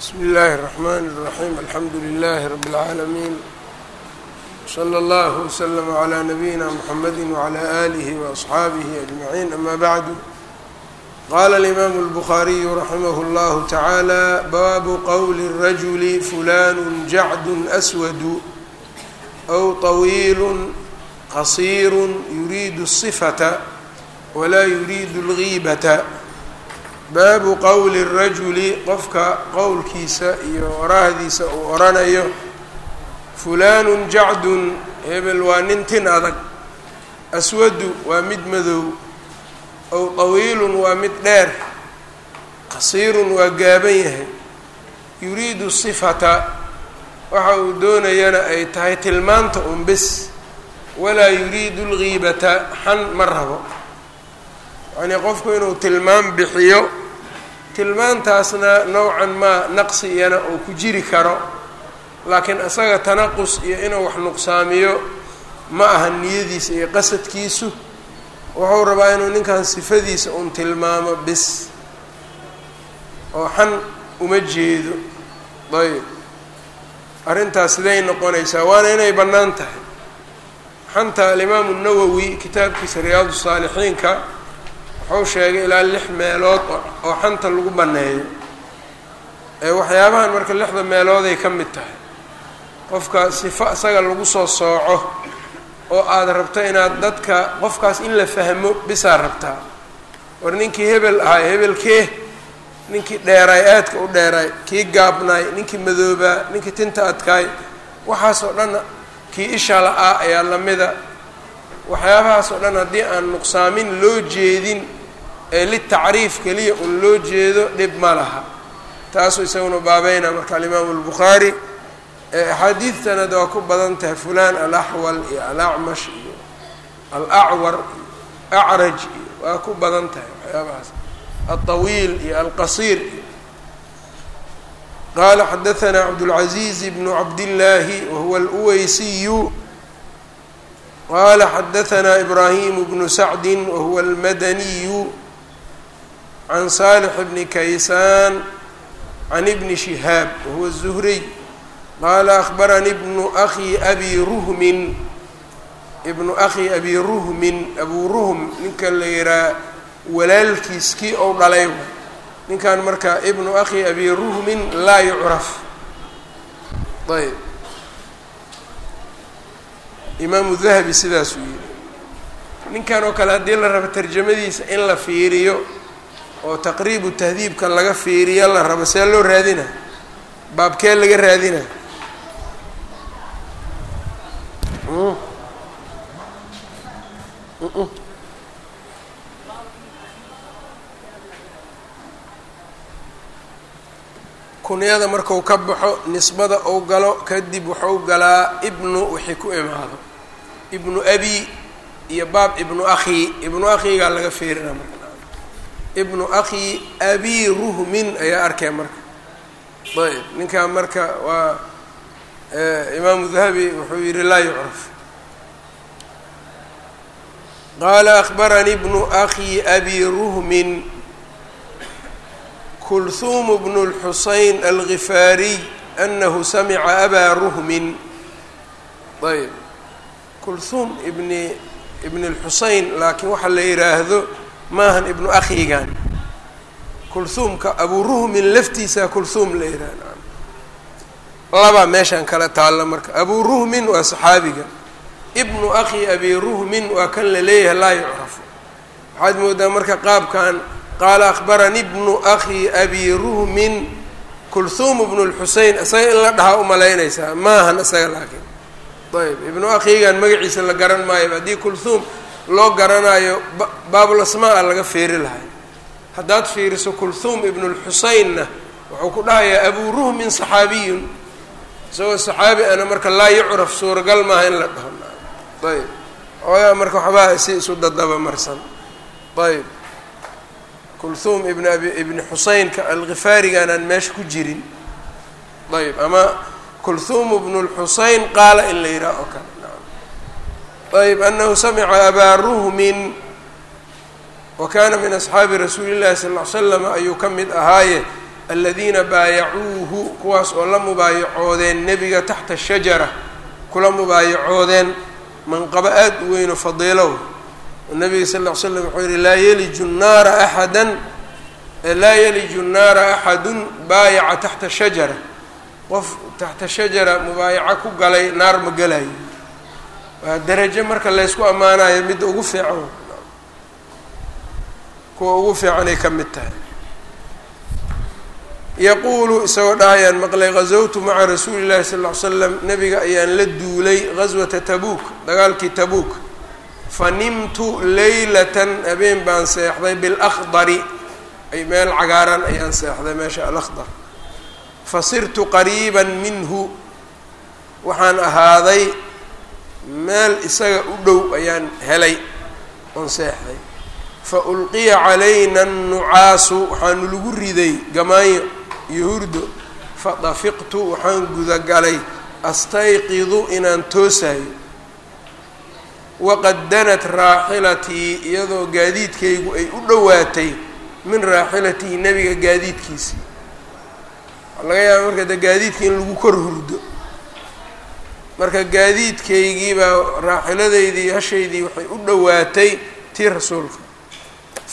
bsm اllaahi الرحmn الرaحيم alxamdu لlh رb العaalمين slى اllه وslm عlى نbyina mحamd وعlى آlih وأصxaabih أجمعين ama bعd qala الإmam الbخariي raximh اllah taعalى bab qwl الrajul fulan jacd أswd أw طwiil qصيr yuriid الصفة wla yuriid الغiibة baabu qowli rajuli qofka qowlkiisa iyo oraahdiisa uu oranayo fulaanun jacdun hebel waa nin tin adag aswadu waa mid madow ow tawiilun waa mid dheer qasiirun waa gaaban yahay yuriidu sifata waxa uu doonayana ay tahay tilmaanta un bis walaa yuriidu lgiibata xan ma rabo. Yacnii qofku inuu tilmaam bixiyo tilmaantaasna nowcan maa naqsi iyana uu ku jiri karo laakiin isaga tanaqus iyo inuu wax nuqsaamiyo ma aha niyadiisa iyo qasadkiisu. Wuxuu rabaa inuu ninkan sifadiisa uun tilmaamo bis oo xan uma jeedo. Ayb arrintaas siday noqonaysaa waana inay bannaan tahay. Xanta alimaamu nawowi kitaabkiisa riyaadu saalixiinka wuxuu sheegay ilaa lix meelood oo xanta lagu banneeyo ee waxyaabahan marka lixda meelooday ka mid tahay. Qofka sifo isaga lagu soo sooco oo aada rabto inaad dadka qofkaas in la fahmo bisaa rabtaa war ninkii hebel ahay hebelkee ninkii dheeraay aadka u dheeraay kii gaabnaay ninkii madoobaa ninkii tinta adkaay waxaasoo dhan kii isha la-aa ayaa lamida waxyaabahaas oo dhan haddii aan nuqsaamin loo jeedin ee litacriif keliya un loo jeedo dhib ma laha taasuu isaguna baabeynaa marka alimaamu albukhaari axaadiidtana de waa ku badan tahay fulaan alaxwal iyo alacmash iyo alacwar iyo acraj iyo waa ku badan tahay waxyaabahaas alطawiil iyo alqasiir iyo qala xadaثna cabdالcaزiiz bn cabdillaahi wahuwa اlweysiyu qala xadaثna ibrahim bnu sacdi wahuwa almadaniyu can salix bni kaysaan can ibni shihaab wahuwa الzuhriy qaala akhbarani bnu akhi abi ruhmin ibnu akhi abi ruhmin abu ruhm ninka la yihaa walaalkiis kii ou dhalay ninkan marka ibnu akhi abi ruhmin laa yucraf ayb imaamu dahabi sidaasuu yidhi ninkan oo kale haddii la rabo tarjamadiisa in la fiiriyo oo taqriibu tahdiibka laga fiiriyo la rabo see loo raadina? Baabkee laga raadina? Kunyada marku ka baxo nisbada ou galo kadib wuxuu galaa ibnu wixii ku imaado. Ibnu abi iyo baab ibnu akhi. Ibnu akhigaa laga fiirina marka ibnu akhi abi ruhmin ayaa arkay marka. Ayb ninkan marka waa imaamu dahabi wuxuu yihi laa yucraf. Qaala akbarani ibnu akhi abi ruhmin kulhum bn اlxuseyn algifaariy anahu samica abaa ruhmin. Ayb kulhum ibni ibn اlxuseyn laakiin waxaa la yidhaahdo maahan ibnu akhigan kulhuumka abu ruhmin laftiisa kulhuum la yidhahdo labaa meeshaan kala taalla marka. Abu ruhmin waa saxaabiga. Ibnu akhi abi ruhmin waa kan la leeyahay laa yucrafo waxaad moodaa marka qaabkan qaala akhbarani bnu akhi abi ruhmin kulhuum bnu lxusein isaga in la dhahaa umalaynaysaa maahan isaga laakiin. Ayb ibnu akhigan magaciisa la garan maayo haddii kulhuum loo garanayo baabul asmaa laga fiiri lahay haddaad fiiriso kulhuum ibnu lxuseinna wuxuu ku dhahayaa abu ruhmin saxaabiyun. Isagoo saxaabi ana marka laa yucraf suuragal maaha in la dhaho. Ayb. Ooyaa marka waxbaa si isu dadaba marsan. Ayb. Kulhuum ibn abi ibni xuseynka algifaarigan aan meesha ku jirin. Ayb. Ama kulhuum bnu lxuseyn qaala in la yidhaha oo kale ayb anahu samica abaa ruhmin wa kana min asxaabi rasuuli llahi sal ll ly slam ayuu ka mid ahaaye aladiina baayacuuhu kuwaas oo la mubaayacoodeen nebiga taxta shajara kula mubaayacoodeen manqabo aada u weyn oo fadiilow nabiga sal ll ly slam wuxuu yihi laa yeliju nnaara axadan laa yeliju nnaara axadun baayaca taxta shajara qof taxta shajara mubaayaco ku galay naar ma gelayo waa darajo marka laysku ammaanayo midda ugu fiican. Kuwa ugu fiicanay ka mid tahay. Yaquulu isagoo dhahayaan maqlay gazawtu maca rasuuli llahi sal ll slam nabiga ayaan la duulay gaswata tabuuk dagaalkii tabuuk. Fa nimtu leylatan habeen baan seexday bilakhdari. Ay meel cagaaran ayaan seexday meesha alakhdar. Fa sirtu qariiban minhu. Waxaan ahaaday meel isaga u dhow ayaan helay oon seexday. Fa ulqiya calayna annucaasu waxaanu lagu riday gamaanyo iyo hurdo. Fa dafiqtu waxaan gudagalay astayqidu inaan toosayo waqad danat raaxilatii iyadoo gaadiidkaygu ay u dhowaatay min raaxilatii nebiga gaadiidkiisii. Waxaa laga yaaba marka de gaadiidka in lagu kor hurdo marka gaadiidkaygiibaa raaxiladaydii hashaydii waxay u dhowaatay tii rasuulka.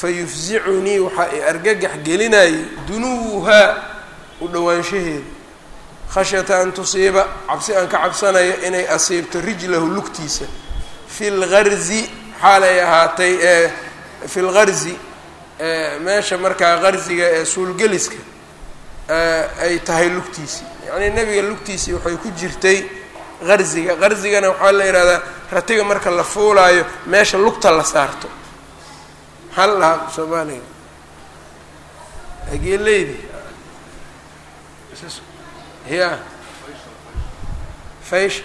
Fa yufsicunii waxaa i argagax gelinayay dunuwuhaa u dhowaanshaheeda. Khashyata an tusiiba cabsi aan ka cabsanayo inay asiibto rijlahu lugtiisa. Fi lgarzi xaalay ahaatay ee fi lgarzi meesha markaa qarziga ee suulgeliska ay tahay lugtiisii yacnii nebiga lugtiisii waxay ku jirtay qarziga qarzigana waxaa la yidhahdaa ratiga marka la fuulaayo meesha lugta la saarto. Maxaa la dhahaa soomaaliga ageeleydi ya faysh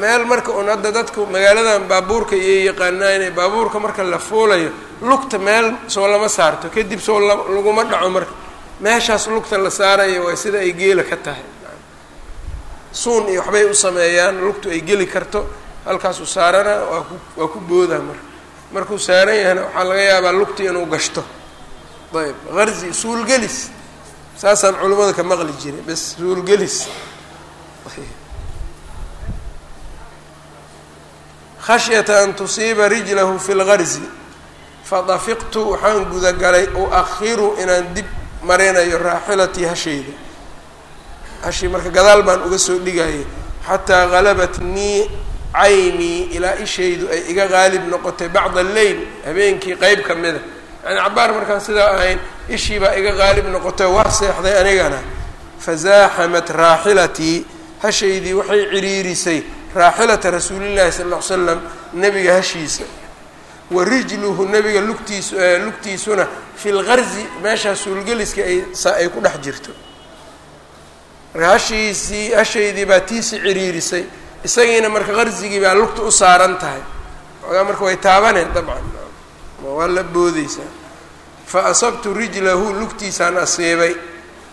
meel marka un hadda dadku magaaladan baabuurka iyo yaqaanaa inay baabuurka marka la fuulayo lugta meel soo lama saarto kadib soo laguma dhaco marka meeshaas lugta la saarayo waa sida ay geela ka tahay. Suun iyo waxbay u sameeyaan lugtu ay geli karto halkaasuu saarana waa ku waa ku boodaa marka markuu saaran yahana waxaa laga yaabaa lugta inuu gashto. Ayb qarzi suulgelis saasaan culimmada ka maqli jiray bes suulgelis khashyata an tusiiba rijlahu fi lgarzi fadafiqtu waxaan gudagalay u-akhiru inaan dib marinayo raaxilatii hashayda hashii marka gadaal baan uga soo dhigayay. Xataa galabatnii caynii ilaa ishaydu ay iga qaalib noqotay bacda alleyl habeenkii qeyb ka mida. Yani cabaar markaan sidaa ahayn ishii baa iga qaalib noqotay waa seexday anigana. Fazaaxamat raaxilatii hashaydii waxay ciriirisay raaxilata rasuulillahi sala ll ly slam nebiga hashiisa wa rijluhu nebiga lugtiisu lugtiisuna fi lgarzi meeshaa suulgeliska ay ku dhex jirto. Marka hashiisii hashaydii baa tiisi ciriirisay isagiina marka qarzigii baa lugta u saaran tahay. Ogaa marka way taabaneen dabcan. Waa la boodeysaa fa asabtu rijlahu lugtiisaan asiibay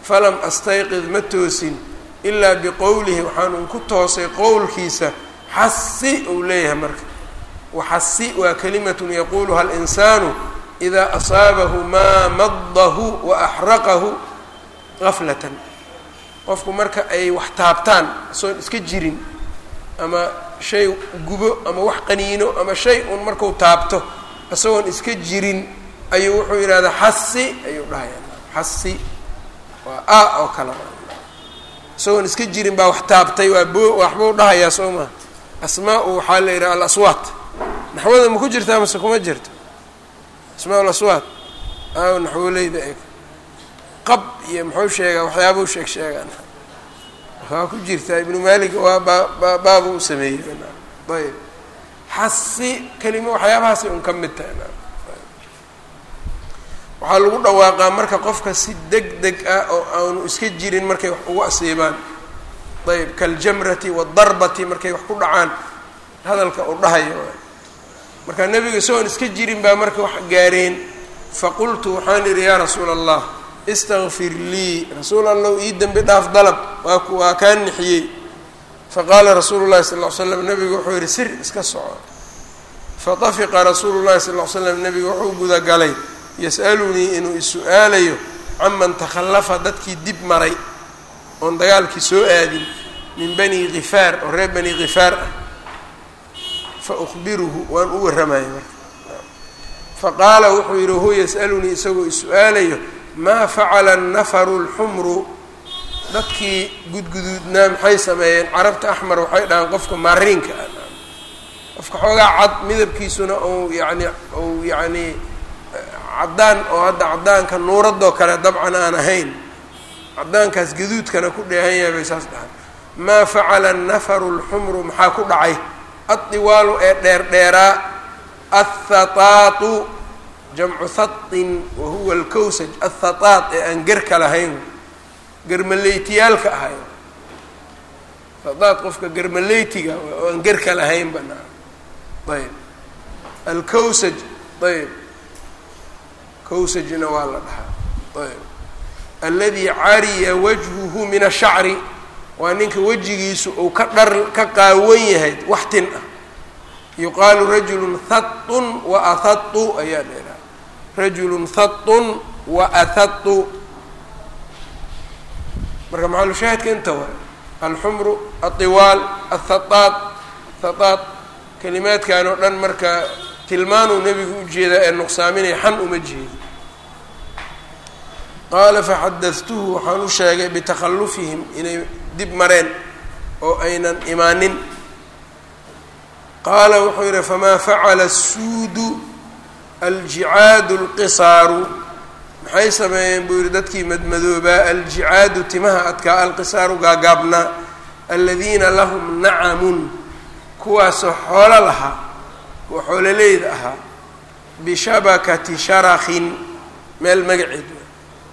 falam astayqid ma toosin. Ilaa biqowlihi waxaanun ku toosay qowlkiisa xasi uu leeyahay marka waxasi waa kalimatun yaquuluha alinsaanu idaa asaabahu maa maddahu wa axraqahu gaflatan. Qofku marka ay wax taabtaan soon iska jirin ama shay gubo ama wax qaniino ama shay un marku taabto isagoon iska jirin ayuu wuxuu yidhahdaa xasi ayuu dhahaya xasi waa a oo kale. Isagoon iska jirin baa wax taabtay waa boo waxbuu dhahayaa soo maa asmaa-u waxaa la yidhaha alaswaat naxwada ma ku jirtaa mase kuma jirto? Asmaa laswaat aaw naxwoleyda eeg. Qab iyo muxuu sheegaa waxyaabuu sheeg sheegaan. Waa ku jirtaa ibnu maalik waa baa baabu u sameeyey. Ayb xasi kelimo waxyaabahaasay un ka mid tahay. Waxaa lagu dhawaaqaa marka qofka si deg deg ah oo aanu iska jirin markay wax ugu asiibaan. Ayb kaljamrati waadarbati markay wax ku dhacaan. Hadalka uu dhahayo marka nebiga isagoon iska jirin baa marka wax gaareen. Faqultu waxaan idhi yaa rasuula allah istakfir lii. Rasuul allow ii dembi dhaaf dalab. Waa waa kaa nixiyey. Faqaala rasuulu llahi sal ll ly slam nabigu wuxuu yihi sir iska soco. Fatafiqa rasuulu llahi sal ll slam nebiga wuxuu gudagalay yas'alunii inuu is-su'aalayo caman takhallafa dadkii dib maray oon dagaalkii soo aadin min bani kifaar oo reer bani kifaar ah fa ukhbiruhu waan u warramaya marka faqaala wuxuu yidhi huwa yas'alunii isagoo is-su-aalayo maa facala annafaru lxumru dadkii gudguduudnaa maxay sameeyeen? Carabta axmar waxay dhahaan qofka maariinka ah. Qofka xoogaa cad midabkiisuna ou yani ou yacni caddaan oo hadda caddaanka nuuradoo kale dabcan aan ahayn. Caddaankaas gaduudkana ku dheehan yahay bay saas dhahaan. Maa facala annafaru lxumru maxaa ku dhacay addiwaalu ee dheerdheeraa athataatu jamcu hatin wa huwa alkawsaj athataat ee aan gerka lahayn germaleytiyaalka ahay thataat qofka germaleytiga oo aan gerka lahayn banaa ayb alkawsaj ayb kawsajna waa la dhahaa ayb aladi cariya wajhuhu min ashacri waa ninka wejigiisu uu ka dhar ka qaawan yahay wax tin ah. Yuqaalu rajulu hatun wa ahatu ayaa dheeraa rajulu hatun wa ahatu marka maxalushaahidka inta waay alxumru alطiwaal athataat thataat kalimaadkan oo dhan marka tilmaanuu nebigu u jeedaa ee nuqsaaminaya xan uma jeedo qaala faxadadtuhu waxaan u sheegay bitakhallufihim inay dib mareen oo aynan imaanin. Qaala wuxuu yidhi famaa facala suudu aljicaadu alqisaaru? Maxay sameeyeen? buu yidhi dadkii madmadoobaa aljicaadu timaha adkaa alqisaaru gaagaabnaa aladiina lahum nacamun. Kuwaasoo xoolo lahaa kuwa xoololeyda ahaa bishabakati sharakin meel magaceed.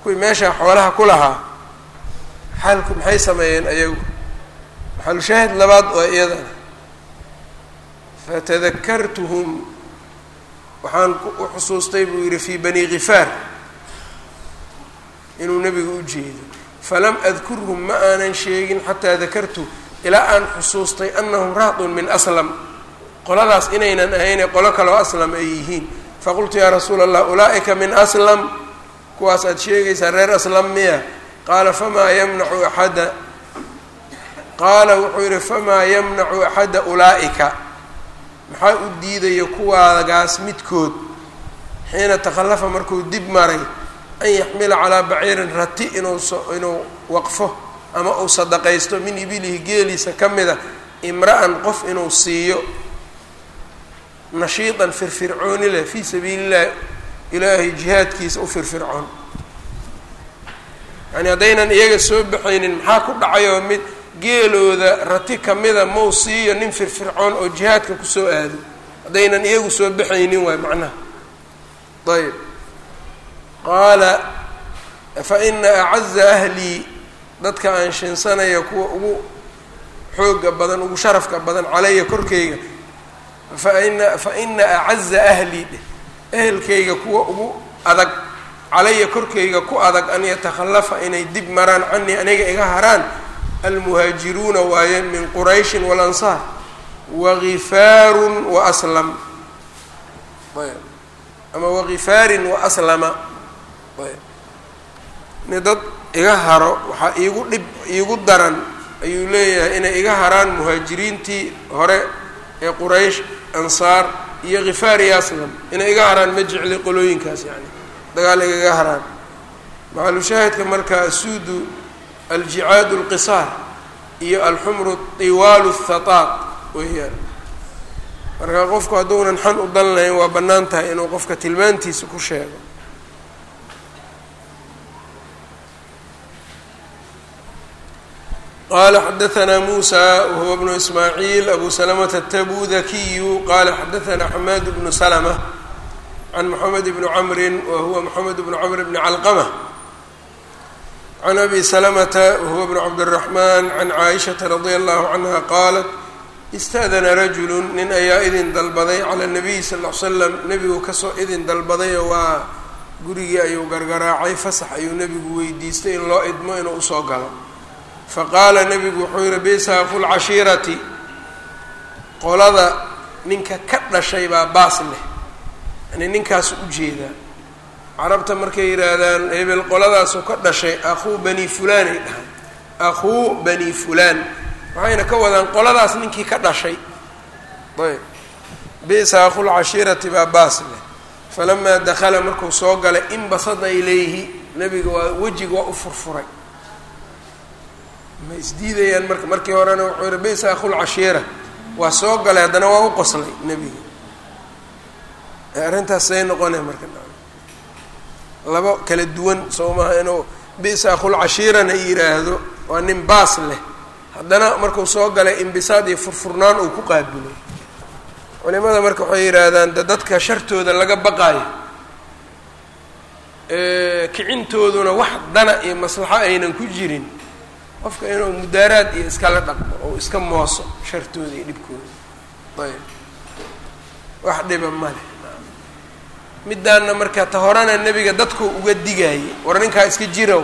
Kuwii meeshaa xoolaha ku lahaa xaalku maxay sameeyeen ayagu? Maxalushaahid labaad oo iyadana fatadakartuhum waxaan u xusuustay buu yidhi fii bani kifaar inuu nebigu u jeedo. Falam adkurhum ma aanan sheegin xataa dakartu ilaa aan xusuustay anahum rahdun min aslam. Qoladaas inaynan ahayne qolo kaloo aslam ay yihiin. Faqultu yaa rasuula allah ulaa'ika min aslam? Kuwaas aad sheegaysaa reer aslam miya qaala famaa yamnacu axada qaala wuxuu yidhi famaa yamnacu axada ulaa'ika? Maxaa u diidaya kuwaagaas midkood xiina takhallafa markuu dib maray an yaxmila calaa baciirin rati inuu inuu waqfo ama uu sadaqaysto min ibilihi geeliisa ka mida imra'an qof inuu siiyo nashiidan firfircooni leh fii sabiili illah ilaahay jihaadkiisa u firfircoon yani haddaynan iyaga soo baxaynin maxaa ku dhacayoo mid geelooda rati kamida mau siiyo nin firfircoon oo jihaadka ku soo aado? Haddaynan iyagu soo baxaynin waay macnaha. Ayb qaala fa ina acaza ahlii dadka aan shinsanaya kuwa ugu xooga badan ugu sharafka badan calaya korkayga faina fa ina acaza ahlii dheh ehelkayga kuwa ugu adag calaya korkayga ku adag an yatakhallafa inay dib maraan canii aniga iga haraan. Almuhaajiruuna waaye min qurayshin walansaar wagifaarun wa aslam. Ayb ama wagifaarin wa aslama. Ayb ni dad iga haro waxaa iigu dhib iigu daran ayuu leeyahay inay iga haraan muhaajiriintii hore ee quraysh ansaar iyo khifaar iyo aslam. Inay iga haraan ma jecli qolooyinkaas yani dagaal igaga haraan. Macalushaahidka marka asuudu aljicaadu alqisaar iyo alxumru tiwaalu thataaq weeyaan marka qofku hadduunan xan u danlayn waa bannaan tahay inuu qofka tilmaantiisa ku sheego. Qala xadaثna musa wahuwa bnu ismaaciil abu salamata atabudakiyu qala xadaثna xamaad bnu slma can moxamed bni camrin wa huwa moxamed bnu camr bni calqama can abi salamata wahuwa bnu cabdiraxmaan can caaishata radia allahu canha qaalat ista'dana rajulun nin ayaa idin dalbaday cala nabiyi sal l slam nebigu ka soo idin dalbadayoo waa gurigii ayuu gargaraacay fasax ayuu nebigu weydiistay in loo idmo inuu u soo galo faqaala nebigu wuxuu yihi bisaafu lcashiirati qolada ninka ka dhashay baa baas leh yani ninkaasu u jeedaa carabta markay yidhaahdaan hebel qoladaasoo ka dhashay akhuu bani fulaan ay dhahaan. Akhuu bani fulaan. Waxayna ka wadaan qoladaas ninkii ka dhashay. Ayb. Bisa akhul cashiirati baa baas leh. Falamaa dakala markuu soo galay inbasada ilayhi nebiga waa wejiga waa u furfuray. Ma isdiidayaan marka markii horena wuxuu yihi bisa akhul cashiira. Waa soo galay haddana waa u qoslay nebiga arrintaas say noqonay marka. Laba kala duwan soo maha inuu bisa akhul cashiirana yidhaahdo waa nin baas leh. Haddana markuu soo galay imbisaad iyo furfurnaan uu ku qaabilay culimada marka waxay yidhaahdaan de dadka shartooda laga baqaayo kicintooduna wax dana iyo maslaxo aynan ku jirin. Qofka inuu mudaaraad iyo iskala dhaqmo oo iska mooso shartooda iyo dhibkooda. Ayb. Wax dhiba male middaanna marka ta horena nebiga dadku uga digaayay war ninkaa iska jiraw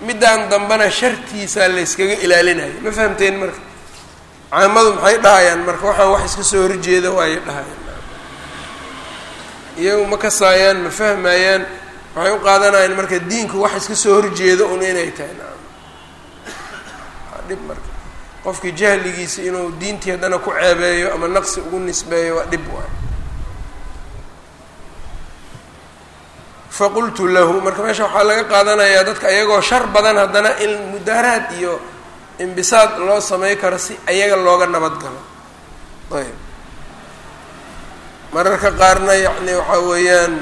middaan dambena shartiisaa la yskaga ilaalinayo ma fahamteen marka? Caamadu maxay dhahayaan marka? Waxaan wax iska soo horjeeda waayay dhahayaan. Iyagu ma kasaayaan ma fahmayaan waxay u qaadanayaan marka diinku wax iska soo horjeedo un inay tahay. Naam. Waa dhib marka. Qofkii jahligiisa inuu diintii haddana ku ceebeeyo ama naqsi ugu nisbeeyo waa dhib waay faqultu lahu marka meesha waxaa laga qaadanayaa dadka ayagoo shar badan haddana in mudaaraad iyo imbisaad loo samey karo si ayaga looga nabad galo. Ayb. Mararka qaarna yacni waxaa weeyaan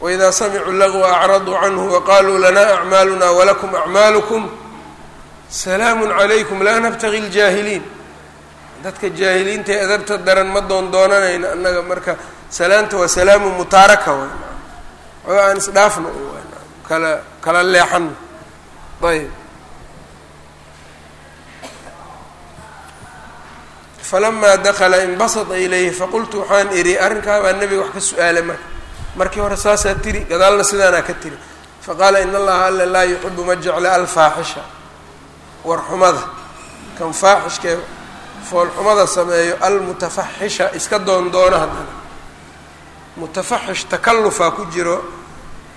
waidaa samicuu lagwa acraduu canhu waqaluu lana acmaaluna walakum acmaalukum salaamu calaykum laa nabtagi ljaahiliin dadka jaahiliinta ee adabta daran ma doon doonanayno annaga marka salaanta waa salaamu mutaaraka way. Oga aan isdhaafno kala kala leexano ayb falamaa dakala inbasata ilayhi faqultu waxaan idhi arrinkaa baa nebiga wax ka su'aalay marka markii hore saasaa tiri gadaalna sidaanaa ka tiri. Faqaala in allaha alla laa yuxibu ma jecla alfaaxisha warxumada. Kan faaxishkee foolxumada sameeyo almutafaxisha iska doondoona haddana mutafaxish takallufaa ku jiro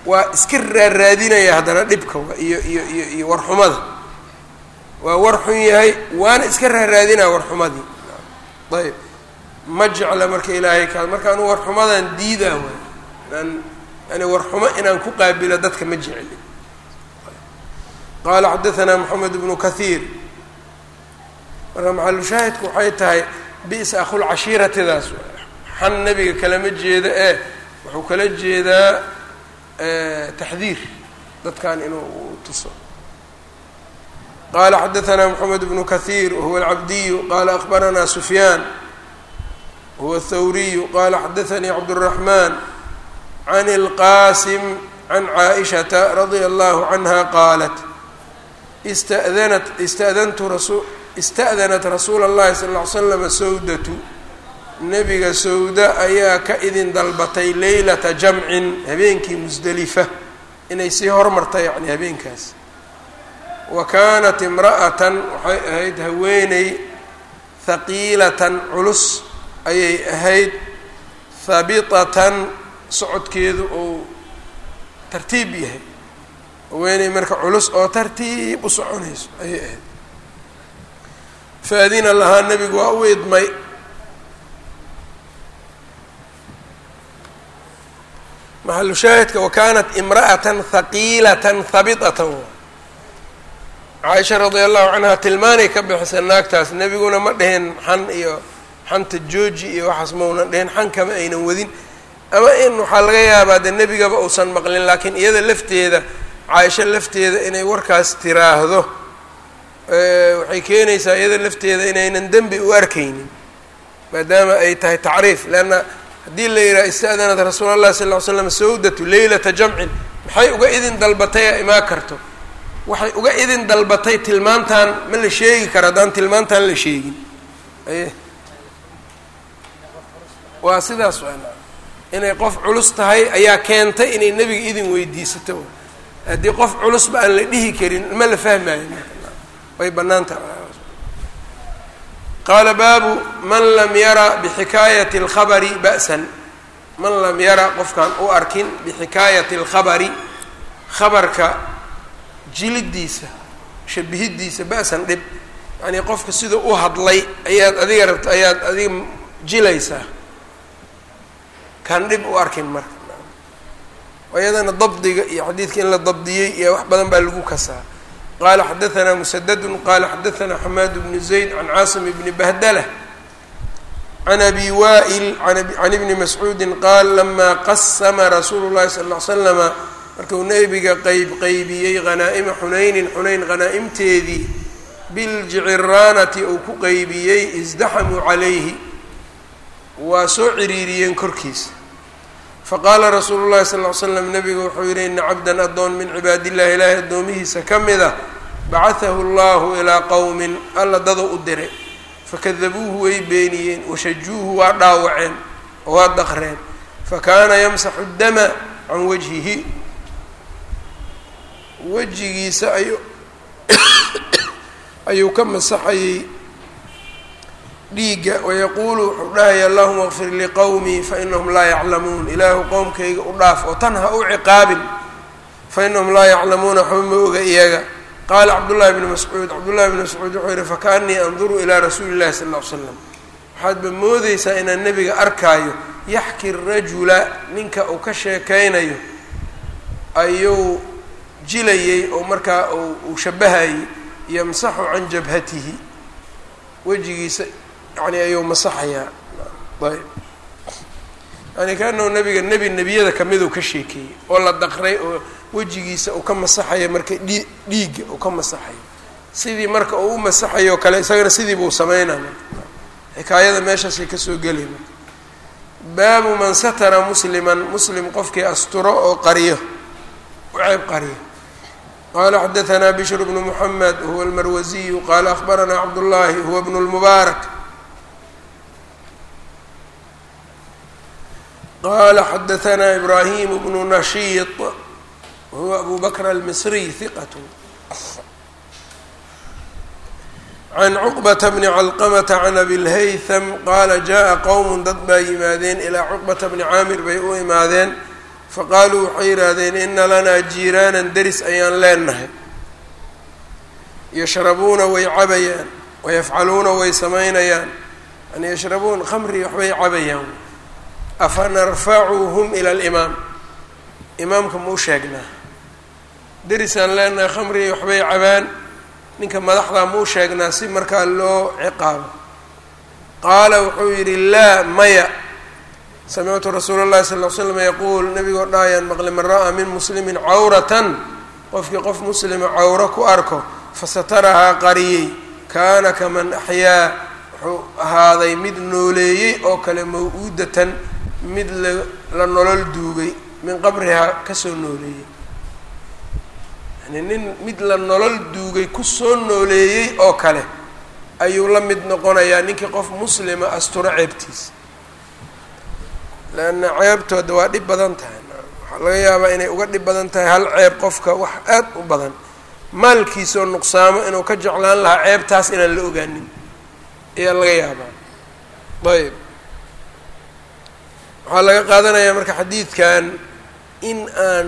waa iska raaraadinaya haddana dhibka iyo iyo iyo iyo warxumada. Waa war xun yahay waana iska raaraadinaya warxumadii. Ayb ma jecla marka ilaahay kaa marka anu warxumadan diidaa waay inaan yani warxumo inaan ku qaabilo dadka ma jecli. Qaala xadaanaa moxamed bnu kahiir marka maxalushaahidku waxay tahay bisa akhul cashiiratidaas xan nebiga kalama jeeda ee wuxuu kala jeedaa taxdiir dadkan inuu tuso qala xadaanaa moxamed bnu kahiir wahuwa alcabdiyu qala akbaranaa sufyaan huwa athawriyu qala xadaanii cabdالraxman can اlqasim can caaishata radia allahu canha qaalat istadanat istadantu rasu ista'danat rasuula اllahi sal ll ly slama sawdatu nebiga sawda ayaa ka idin dalbatay leylata jamcin habeenkii musdelifa inay sii hormarta yacni habeenkaas. Wa kaanat imra'atan waxay ahayd haweeney haqiilatan culus ayay ahayd habitatan socodkeedu ou tartiib yahay. Haweeney marka culus oo tartiib u soconayso ayay ahayd. Faadina lahaa nebigu waa u idmay maxalu shaahidka wakaanat imra'atan haqiilatan habitatan caaisha radia allahu canha tilmaanay ka bixisa naagtaas nebiguna ma dheheen xan iyo xanta jooji iyo waxaas maunan dheheen xan kama aynan wadin ama in waxaa laga yaabaa dee nebigaba uusan maqlin laakiin iyada lafteeda caaisho lafteeda inay warkaas tiraahdo waxay keenaysaa iyada lafteeda inaynan dembi u arkaynin maadaama ay tahay tacriif leanna haddii la yidhaha ista'danat rasuul allahi sal ll ly slam sawdatu leylata jamcin maxay uga idin dalbatay a imaa karto? Waxay uga idin dalbatay tilmaantan ma la sheegi karo haddaan tilmaantan la sheegin. Aye waa sidaas inay qof culus tahay ayaa keentay inay nebiga idin weydiisato. Haddii qof culusba aan la dhihi karin ma la fahmayo way bannaan tahay qaala baabu man lam yara bixikaayati اlkhabari ba'san man lam yara qofkaan u arkin bixikaayati اlkhabari khabarka jilidiisa shabihidiisa ba'san dhib yacnii qofka sidau u hadlay ayaad adiga rabta ayaad adiga jilaysaa kaan dhib u arkin marka ayadana dabdiga iyo xadiidka in la dabdiyey iyo wax badan baa lagu kasaa qala xadaanaa musadadu qala xadaanaa xamaad bnu zayd can caasim bni bahdala can abi waa'il can ibni mascuudi qaal lamaa qasama rasuulu llahi sal ly slama markuu nebiga qeyb qeybiyey hanaa'ima xunaynin xunayn hanaa'imteedii biljiciraanati uu ku qeybiyey isdaxamuu calayhi waa soo ciriiriyeen korkiisa faqaala rasuulu llahi sal ly slam nabigu wuxuu yihi ina cabdan addoon min cibaadi illahi ilaahay addoomihiisa ka mid a bacatahu allahu ilaa qowmin alla dadou u diray fakadabuuhu way beeniyeen washajuuhu waa dhaawaceen oo waa daqreen fakaana yamsaxu dama can wajhihi. Wejigiisa ayuu ayuu ka masaxayey dhiigga wayaquulu wuxuu dhahaya allahuma kfir liqowmii fainahum laa yaclamuun. Ilaahu qowmkayga u dhaaf oo tan ha u ciqaabin fainahum laa yaclamuuna waxba ma oga iyaga. Qaala cabdullahi bni mascuud cabdullahi bni mascuud wuxuu yihi fakaanii anduru ilaa rasuuli illahi sal ll ly slam waxaadba moodeysaa inaan nebiga arkaayo yaxki rajula ninka uu ka sheekaynayo ayuu jilayey oo markaa uu shabahayey yamsaxu can jabhatihi. Wejigiisa yani ayuu masaxayaa. Ayb. Yani kaanahu nabiga nebi nebiyada kamiduu ka sheekeeyey oo la daqray oo wejigiisa uu ka masaxayo marka dhiigga uu ka masaxayo. Sidii marka uu u masaxayo o kale isagana sidiibuu sameynaa marka xikaayada meeshaasay ka soo gelay marka baabu man satara musliman muslim qofkii asturo oo qariyo. Ceeb qariyo. Qala xadaanaa bishr bnu muxamed huwa almarwaziyu qala akhbaranaa cabdullaahi huwa bnu lmubaarak qala xadaanaa ibraahim bnu nashiiط wahuwa abu bakr almisriy hiqat can cuqbata bni calqamata can abilhaytham qaala jaءa qowm dad baa yimaadeen ilaa cuqbata bni caamir bay u imaadeen faqaaluu waxay yidhaahdeen ina lanaa jiiraanan deris ayaan leenahay yashrabuuna way cabayaan wayafcaluuna way samaynayaan yani yashrabuun khamri cabayaan afa narfacuhum ila alimaam imaamka mau sheegnaa derisaan leenahay khamri waxbay cabaan ninka madaxdaa mau sheegnaa si markaa loo ciqaabo qaala wuxuu yidhi laa maya samictu rasuula اllahi sal ly slam yaquul nabigoo dhahayaan maqli man ra'aa min muslimin cawratan qofkii qof muslima cawro ku arko fasatarahaa qariyey kaana kaman axyaa wuxuu ahaaday mid nooleeyey oo kale maw-uudatan mid la nolol duugay min qabrihaa ka soo nooleeyey yani nin mid la nolol duugay ku soo nooleeyey oo kale ayuu la mid noqonayaa ninkii qof muslima asturo ceebtiisa leanna ceebtooda waa dhib badan tahay. Waxaa laga yaabaa inay uga dhib badan tahay hal ceeb qofka wax aad u badan. Maalkiisoo nuqsaamo inuu ka jeclaan lahaa ceebtaas inaan la ogaanin. Ayaa laga yaabaa. Ayb waxaa laga qaadanayaa marka xadiidkan in aan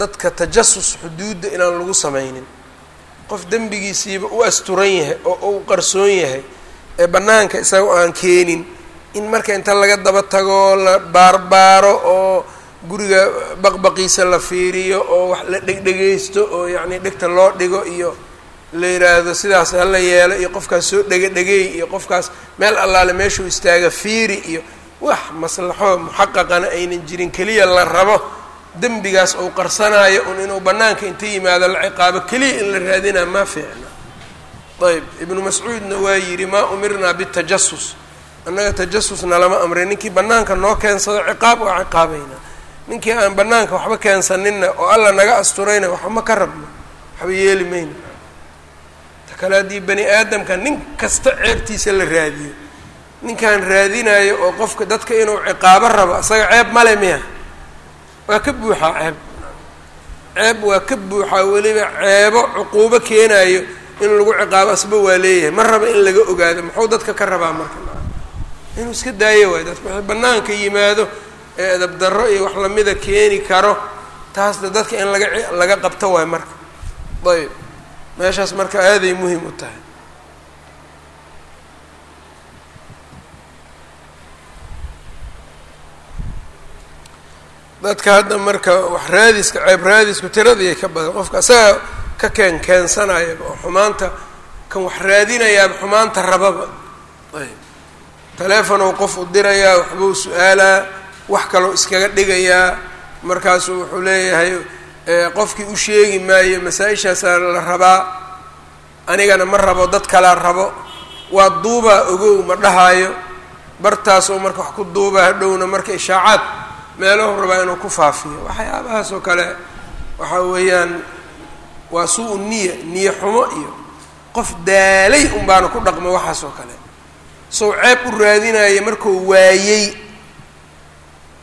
dadka tajasus xuduudda inaan lagu sameynin qof dembigiisiiba u asturan yahay oo u qarsoon yahay ee bannaanka isaga aan keenin in marka inta laga daba tago la baarbaaro oo guriga baqbaqiisa la fiiriyo oo wax la dhegdhegaysto oo yacni dhegta loo dhigo iyo la yidhaahdo sidaas hala yeelo iyo qofkaas soo dhega-dhegey iyo qofkaas meel allaale meeshuu istaaga fiiri iyo wax maslaxo muxaqaqana aynan jirin keliya la rabo dembigaas uu qarsanaayo un inuu bannaanka inta yimaado la ciqaabo keliya in la raadinaa ma fiicna. Ayb ibnu mascuudna waa yidhi maa umirnaa bitajasus annaga tajasusna lama amrin ninkii bannaanka noo keensado ciqaab waa ciqaabaynaa ninkii aan bannaanka waxba keensaninna oo alla naga asturayna waxba ma ka rabno waxba yeeli mayna ta kale haddii bani aadamka nin kasta ceebtiisa la raadiyo ninkaan raadinayo oo qofka dadka inuu ciqaabo rabo isaga ceeb male miya waa ka buuxaa ceeb. Ceeb waa ka buuxaa weliba ceebo cuquubo keenayo in lagu ciqaabo asba waa leeyahay. Ma raba in laga ogaado muxuu dadka ka rabaa marka? Inuu iska daayo waay dadka. Wixii bannaanka yimaado ee edab darro iyo wax lamida keeni karo taasna dadka in laga laga qabto waay marka. Ayb meeshaas marka aaday muhiim u tahay dadka hadda marka wax raadiska ceeb raadisku tiradii ka badan qofka isaga ka keen keensanaya oo xumaanta kan wax raadinayaaba xumaanta rababa. Ayb. Telefonow qof u dirayaa waxbuu su'aalaa wax kaloo iskaga dhigayaa markaasuu wuxuu leeyahay qofkii u sheegi maayo masaa-ishaasaa la rabaa anigana ma rabo dad kalaa rabo. Waa duubaa ogow ma dhahaayo. Bartaasoo marka wax ku duubaa hadhowna marka ishaacaad meelahu rabaa inuu ku faafiyo. Waxyaabahaas oo kale waxa weeyaan waa suu-u niya niye xumo iyo qof daalay un baana ku dhaqmo waxaas oo kale. Sow ceeb u raadinaya markuu waayey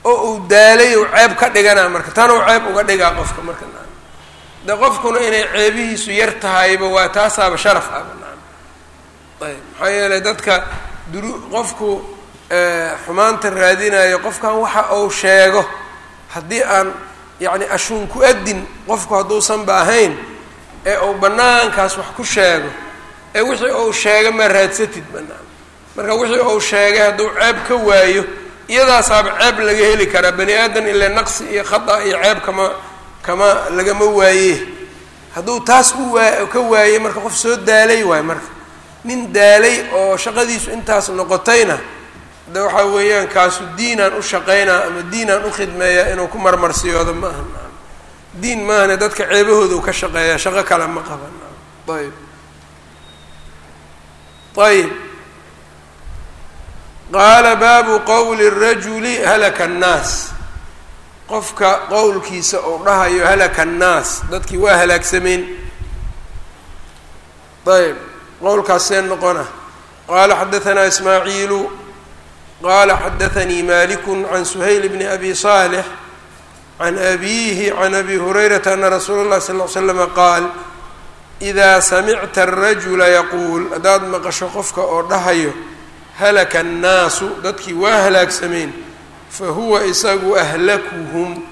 oo uu daalay ou ceeb ka dhiganaa marka tanuu ceeb uga dhigaa qofka marka naan de qofkuna inay ceebihiisu yar tahayba waa taasaaba sharaf aba naan ayb maxaa yeelay dadka duru qofku xumaanta raadinayo qofkan waxa uu sheego haddii aan yacni ashuun ku adin qofku hadduusanba ahayn ee uu bannaankaas wax ku sheego ee wixii uu sheega maa raadsatid bannaan. Marka wixii uu sheegay hadduu ceeb ka waayo iyadaasaaba ceeb laga heli karaa bani aadan ile naqsi iyo khata iyo ceeb kama kama lagama waaye. Hadduu taas u waa ka waayey marka qof soo daalay waayo marka. Nin daalay oo shaqadiisu intaas noqotayna de waxaa weeyaan kaasu diinaan u shaqaynaa ama diinaan u khidmeeyaa inuu ku marmarsiyoodo ma aha. Diin maahane dadka ceebahooda u ka shaqeeyaa shaqo kale ma qaban. Ayb ayb qaala baabu qowli rajuli halaka annaas. Qofka qowlkiisa uu dhahayo halaka annaas dadkii waa halaagsameen ayb qowlkaas see noqona. Qaala xadaanaa ismaaciilu qala xadaanii maliku can suhayl bni abi صaalix can abiihi can abi hurayrata ana rasuula اllahi sal ly slama qaal idaa samicta arajula yaquul haddaad maqasho qofka oo dhahayo halaka annaasu dadkii waa halaagsameen fahuwa isagu ahlakuhum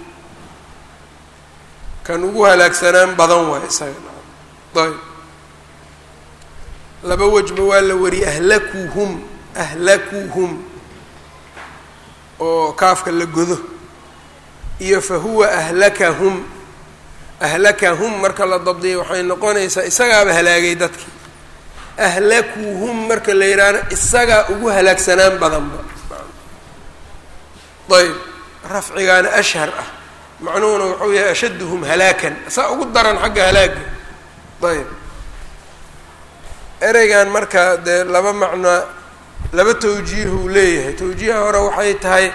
kan ugu halaagsanaan badan waay isaga ayb laba wejba waa la wariye ahlakuhum ahlakuhum oo kaafka la godo. Iyo fa huwa ahlakahum. Ahlakahum marka la dabdiyo waxay noqonaysaa isagaaba halaagay dadkii ahlakuhum marka la yidhaahdo isagaa ugu halaagsanaan badanba. Ayb rafcigaana ashhar ah. Macnuhuna wuxuu yahay ashaduhum halaakan. Saa ugu daran xagga halaaga ayb ereygan marka dee laba macno laba tawjiihuu leeyahay. Towjiiha hore waxay tahay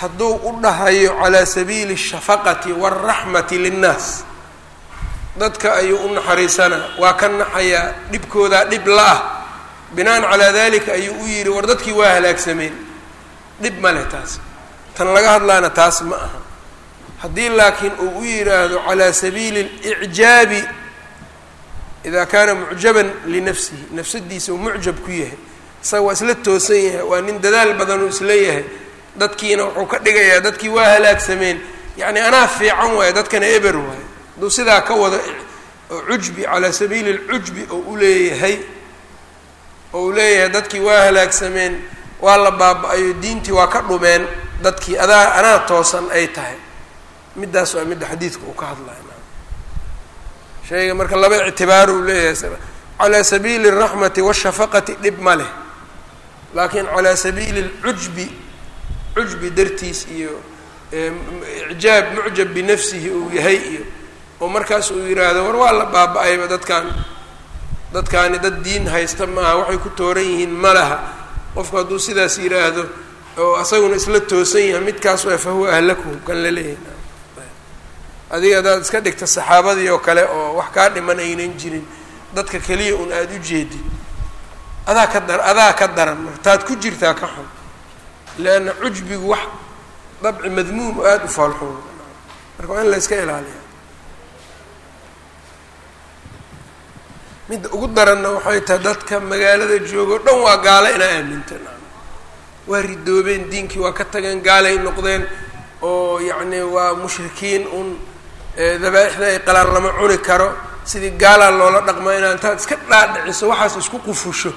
hadduu u dhahayo calaa sabiili ashafaqati waalraxmati linnaas. Dadka ayuu u naxariisanaa waa ka naxayaa dhibkoodaa dhib la-ah binaan calaa dalika ayuu u yidhi war dadkii waa halaagsameen dhib ma leh taas. Tan laga hadlaana taas ma aha. Haddii laakiin uu u yidhaahdo calaa sabiili اlicjaabi idaa kaana mucjaban linafsihi nafsadiisa uu mucjab ku yahay isaga waa isla toosan yahay waa nin dadaal badan uu isla yahay. Dadkiina wuxuu ka dhigayaa dadkii waa halaagsameen yacnii anaa fiican waayo dadkana eber waayo. Hadduu sidaa ka wada cujbi calaa sabiili alcujbi oo u leeyahay oo uu leeyahay dadkii waa halaagsameen waa la baaba-ayo diintii waa ka dhumeen dadkii adaa anaa toosan ay tahay. Middaas waa midda xadiidka uu ka hadlaya shayga marka laba ictibaaruu leeyahay calaa sabiili alraxmati washafaqati dhib ma leh laakiin calaa sabiili اlcujbi cujbi dartiis iyo icjaab mucjab binafsihi uu yahay iyo oo markaas uu yidhaahdo war waa la baaba-ayba dadkan dadkaani dad diin haysta maaha waxay ku tooran yihiin ma laha. Qofku hadduu sidaas yidhaahdo oo asaguna isla toosan yahay midkaas waa fahuwa ahlakuhum kan la leeyahay. Adiga haddaad iska dhigta saxaabadii oo kale oo wax kaa dhiman aynan jirin dadka keliya un aada u jeedid adaa ka dar adaa ka daran. Marka taad ku jirtaa ka xun. Leanna cujbigu wax dabci madmuum oo aada u foolxun marka waa in la iska ilaaliya midda ugu daranna waxay tahay dadka magaalada joogo dhan waa gaalo inaa aaminta waa ridoobeen diinkii waa ka tageen gaalay noqdeen oo yacni waa mushrikiin un dabaaixda ay qalaan lama cuni karo. Sidii gaalaa loola dhaqmaa inaa intaad iska dhaadhiciso waxaas isku qufusho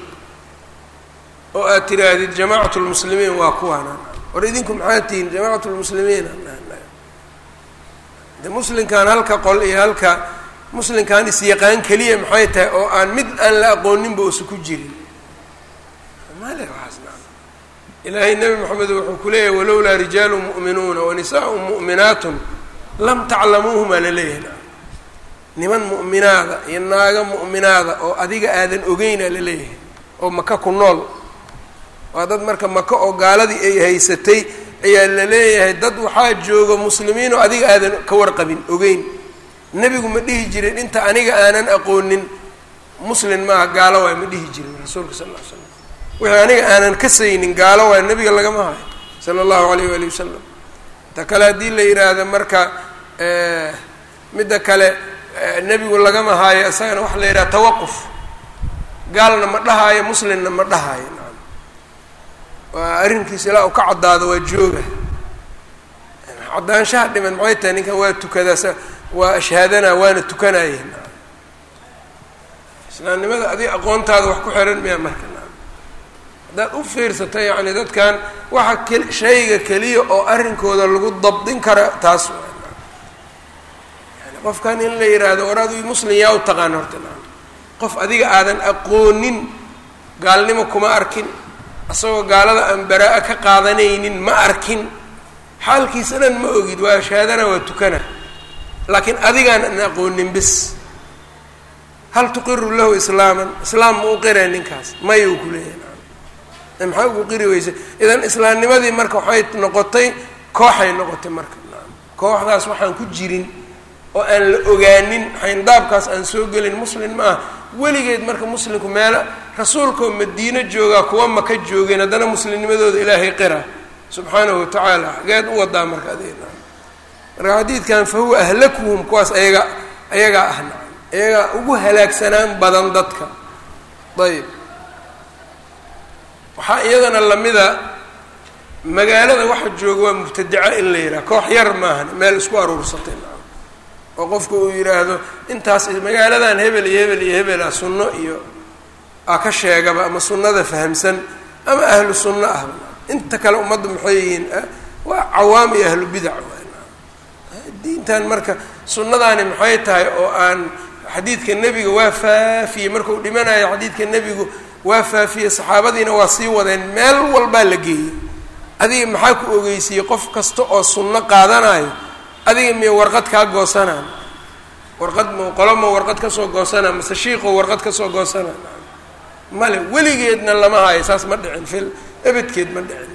oo aad tiraahdid jamaacatu lmuslimiin waa kuwaana. War idinku maxaa tihiin jamaacatu lmuslimiin de muslimkan halka qol iyo halka muslimkan is-yaqaan keliya maxay tahay oo aan mid aan la aqooninba usa ku jirin. Ilaahay nebi moxamed wuxuu ku leeyahay walowlaa rijaalu mu'minuuna wanisaau mu'minaatun lam taclamuuhumaa la leeyahay niman mu'minaada iyo naaga mu'minaada oo adiga aadan ogeyna la leeyahay oo maka ku nool waa dad marka maka oo gaaladii ay haysatay ayaa la leeyahay dad waxaa jooga muslimiin oo adiga aadan ka warqabin ogeyn. Nebigu ma dhihi jirin inta aniga aanan aqoonin muslin maaha gaalo waay ma dhihi jirin. Rasuulka sal ll ly slam wixii aniga aanan ka saynin gaalo waay nebiga lagama hayo sala allahu alayh waali wasalam ta kale haddii la yidhaahdo marka midda kale nebigu lagama haayo isagana waxa la yidhaha tawaquf. Gaalna ma dhahaayo muslimna ma dhahaayo arrinkiisa ilaa u ka caddaado waa jooga. Caddaanshaha dhiman maxay tahay ninkan waa tukadaa waa ashhaadanaa waana tukanaya. Islaamnimada adiga aqoontaada wax ku xiran miya marka? Haddaad u fiirsata yacni dadkan waxa ke shayga keliya oo arrinkooda lagu dabdin kara taas yani qofkan in la yidhaahdo war adu muslim yaa u taqaan horta. Qof adiga aadan aqoonin gaalnimo kuma arkin isagoo gaalada aan baraa-a ka qaadanaynin ma arkin. Xaalkiisa dhan ma ogid waa shahaadana waa tukana. Laakiin adigaan an aqoonin bis. Hal tuqiru lahu islaaman islaam ma u qiree ninkaas may uu ku leeyahay. Maxaa ugu qiri weysa idan islaamnimadii marka waxay noqotay kooxay noqotay marka. Kooxdaas waxaan ku jirin oo aan la ogaanin xayndaabkaas aan soo gelin muslim ma ah weligeed marka muslimku meelo rasuulkaoo madiino joogaa kuwa maka joogeen haddana muslimnimadooda ilaahay qira subxaanahu watacaala xageed u wadaa marka adeena marka xadiidkan fa huwa ahlakuhum kuwaas ayaga ayagaa ahna ayagaa ugu halaagsanaan badan dadka. Ayb waxaa iyadana lamida magaalada waxa jooga waa mubtadica in la yidhaha koox yar maahan meel isku aruursatay oo qofka uu yidhaahdo intaas magaaladan hebel iyo hebel iyo hebela sunno iyo a ka sheegaba ama sunnada fahamsan ama ahlu sunno ah. Inta kale ummadda maxay yihiin waa cawaam iyo ahlu bidac diintan marka sunnadaani maxay tahay oo aan xadiidka nebiga waa faafiyey markuu dhimanayo xadiidka nebigu waa faafiyey saxaabadiina waa sii wadeen meel walbaa la geeyey. Adiga maxaa ku ogeysiiyey qof kasta oo sunno qaadanayo adiga miya warqad kaa goosanaan. Warqad ma qolo ma warqad ka soo goosanaa mase shiiqoo warqad ka soo goosanaa male weligeedna lama hayo saas ma dhicin fil ebedkeed ma dhicin.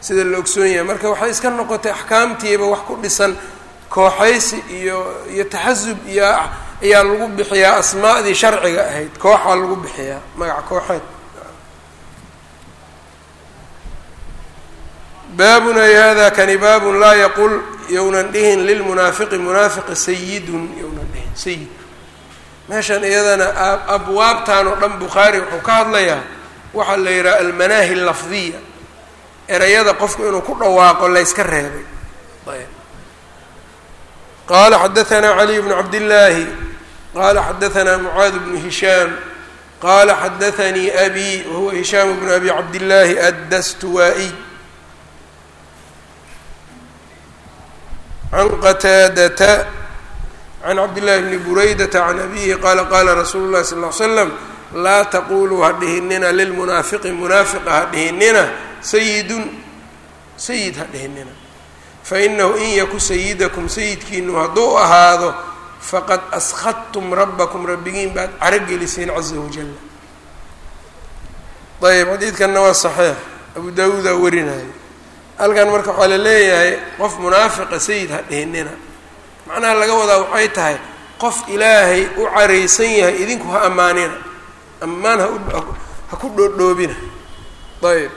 Sida la ogsoon yahay marka waxay iska noqotay axkaamtiiba wax ku dhisan kooxaysi iyo iyo taxasub iyo ayaa lagu bixiyaa asmaadii sharciga ahayd kooxaa lagu bixiyaa magaca kooxeed baabun ay hada kani baabun laa yaqul yownan dhihin lilmunaafiqi munaafiqi sayidun yownan dhihin sayid meeshan iyadana abwaabtan oo dhan bukhaari wuxuu ka hadlayaa waxaa la yidhaha almanaahi lafdiya erayada qofku inuu ku dhawaaqo layska reebay. Qala xadaanaa caliy bnu cabdillaahi qala xadaanaa mucaad bnu hishaam qala xadaanii abi wahuwa hishaam bnu abi cabdillaahi addastuwaa-iy can qataadata can cabdillahi bni buraydata can abihi qaala qaala rasuulu llahi sal l slam laa taquluu ha dhihinina lilmunaafiqi munaafiqa ha dhihinina sayidun sayid ha dhihinina fainahu in yaku sayidakum sayidkiinu hadduu ahaado faqad askhadtum rabbakum rabbigiin baad carogelisiin caza wajal ayb xadiidkanna waa saxiix abu daawuudaa warinaayo halkan marka waxaa la leeyahay qof munaafiqa sayid ha dhihinina. Macnaha laga wadaa waxay tahay qof ilaahay u caraysan yahay idinku ha ammaanina. Ammaan ha ha ku dhoodhoobina. Ayb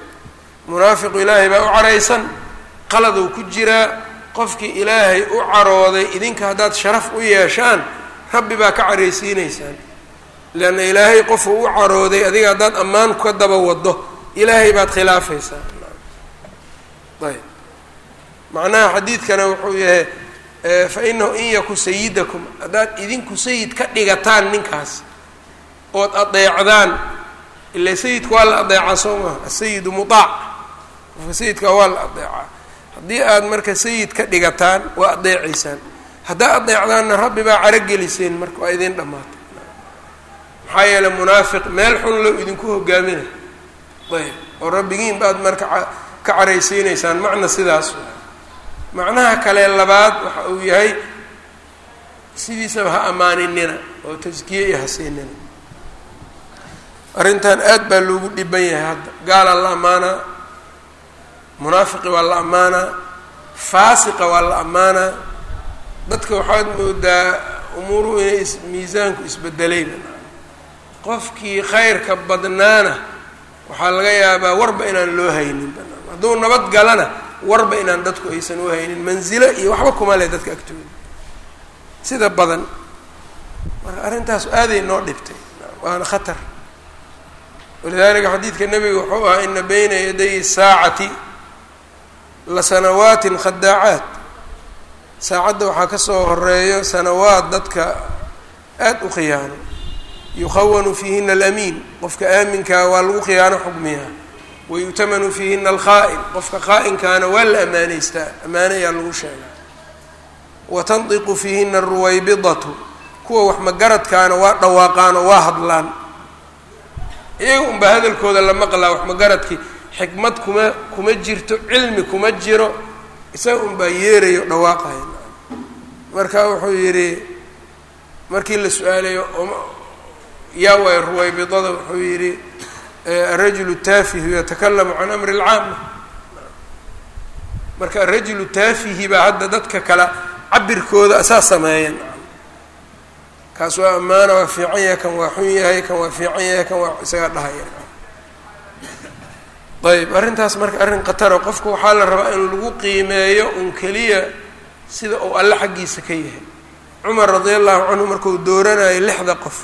munaafiqu ilaahay baa u caraysan qaladuu ku jiraa qofkii ilaahay u carooday idinka haddaad sharaf u yeeshaan rabbi baa ka caraysiinaysaan. Leanna ilaahay qofuu u carooday adiga haddaad ammaan ka daba wado ilaahay baad khilaafaysaa ayb. Macnaha xadiidkana wuxuu yahay fa inahu in yaku sayidakum haddaad idinku sayid ka dhigataan ninkaas ood adeecdaan ila sayidka waa la adeecaa soo maha asayidu mutaac qofka sayidka waa la adeecaa haddii aad marka sayid ka dhigataan waa adeecaysaan haddaa adeecdaanna rabbi baa carogeliseen marka waa idin dhammaatay. Maxaa yeeley munaafiq meel xun loo idinku hogaaminay ayb. Oo rabbigiin baad marka ka caraysiinaysaan macna sidaas. Macnaha kale labaad waxa uu yahay sidiisaba ha ammaaninina oo taskiye iyo hasiinina arrintan aad baa loogu dhiban yahay hadda. Gaalaa la ammaanaa munaafiqi waa la ammaanaa faasiqa waa la ammaanaa dadka waxaad moodaa umuuruhu inay is miisaanku isbedelayba qofkii khayrka badnaana waxaa laga yaabaa warba inaan loo haynin hadduu nabad galana warba inaan dadku aysan u haynin manzilo iyo waxba kuma leh dadka agtooda. Sida badan marka arrintaas aaday noo dhibtay. Waana khatar. Walidalika xadiidka nebiga wuxuu ahaa ina bayna yaday saacati la sanawaatin khadaacaat. Saacadda waxaa ka soo horeeyo sanawaad dadka aada u khiyaano. Yukhawanu fiihina alamiin. Qofka aaminkaa waa lagu khiyaano xukmiyaa wayu'tamanu fiihina alkhaa'in qofka khaa'inkaana waa la amaaneystaa ammaane ayaa lagu sheegaa watandiqu fiihina aruwaybidatu kuwa wax magaradkaana waa dhawaaqaan oo waa hadlaan iyaga unbaa hadalkooda la maqlaa wax magaradkii xikmad kuma kuma jirto cilmi kuma jiro isaga unbaa yeerayo dhawaaqaya marka wuxuu yidhi markii la su'aalayo yaa waay ruwaybidada wuxuu yidhi arajulu taafihu yatakalamu can amri lcaama marka arajulu taafihi baa hadda dadka kala cabirkooda asaa sameeyan kaas waa ammaana waa fiican yahay kan waa xun yahay kan waa fiican yahay kan waa isagaa dhahaya. Ayb arrintaas marka arrin khatara qofka waxaa la rabaa in lagu qiimeeyo un keliya sida uu alle xaggiisa ka yahay. Cumar radia allahu canhu markuu dooranayay lixda qof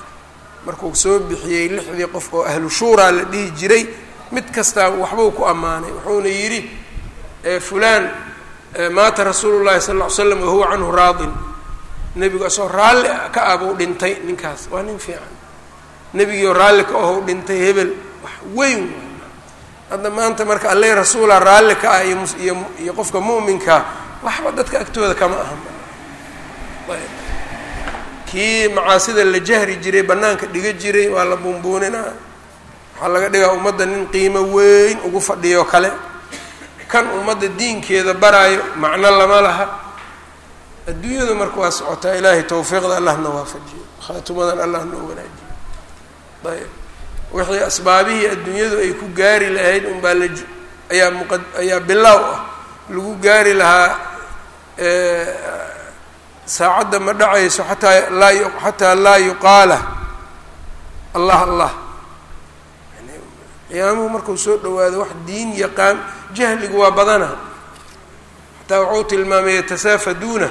markuu soo bixiyey lixdii qof oo ahlu shuuraa la dhihi jiray mid kastaa waxbuu ku ammaanay. Wuxuuna yidhi fulaan maata rasuulu llahi sal ll ly slam wahuwa canhu raadin. Nebigu asagoo raalli ka ah buu dhintay ninkaas. Waa nin fiican. Nebigiioo raalli ka ahou dhintay hebel. Wax weyn hadda maanta marka alle rasuula raalli ka ah iyo iyo qofka mu'minkaa waxba dadka agtooda kama aha kii macaasida la jahri jiray bannaanka dhiga jiray waa la buunbuuninaa waxaa laga dhigaa ummadda nin qiimo weyn ugu fadhiyo kale. Kan ummadda diinkeeda baraayo macno lama laha. Adduunyadu marka waa socotaa ilaahay tawfiiqda allahna waafajiyo khaatumadan allah noo wanaajiyo ayb wixii asbaabihii adduunyadu ay ku gaari lahayd unbaa la ayaa muqa ayaa bilaaw ah. Lagu gaari lahaa saacadda ma dhacayso xataa laa xataa laa yuqaala. Allah allah. Yani qiyaamuhu markuu soo dhawaado wax diin yaqaan jahligu waa badana. Xataa wuxuu tilmaamay yatasaafaduuna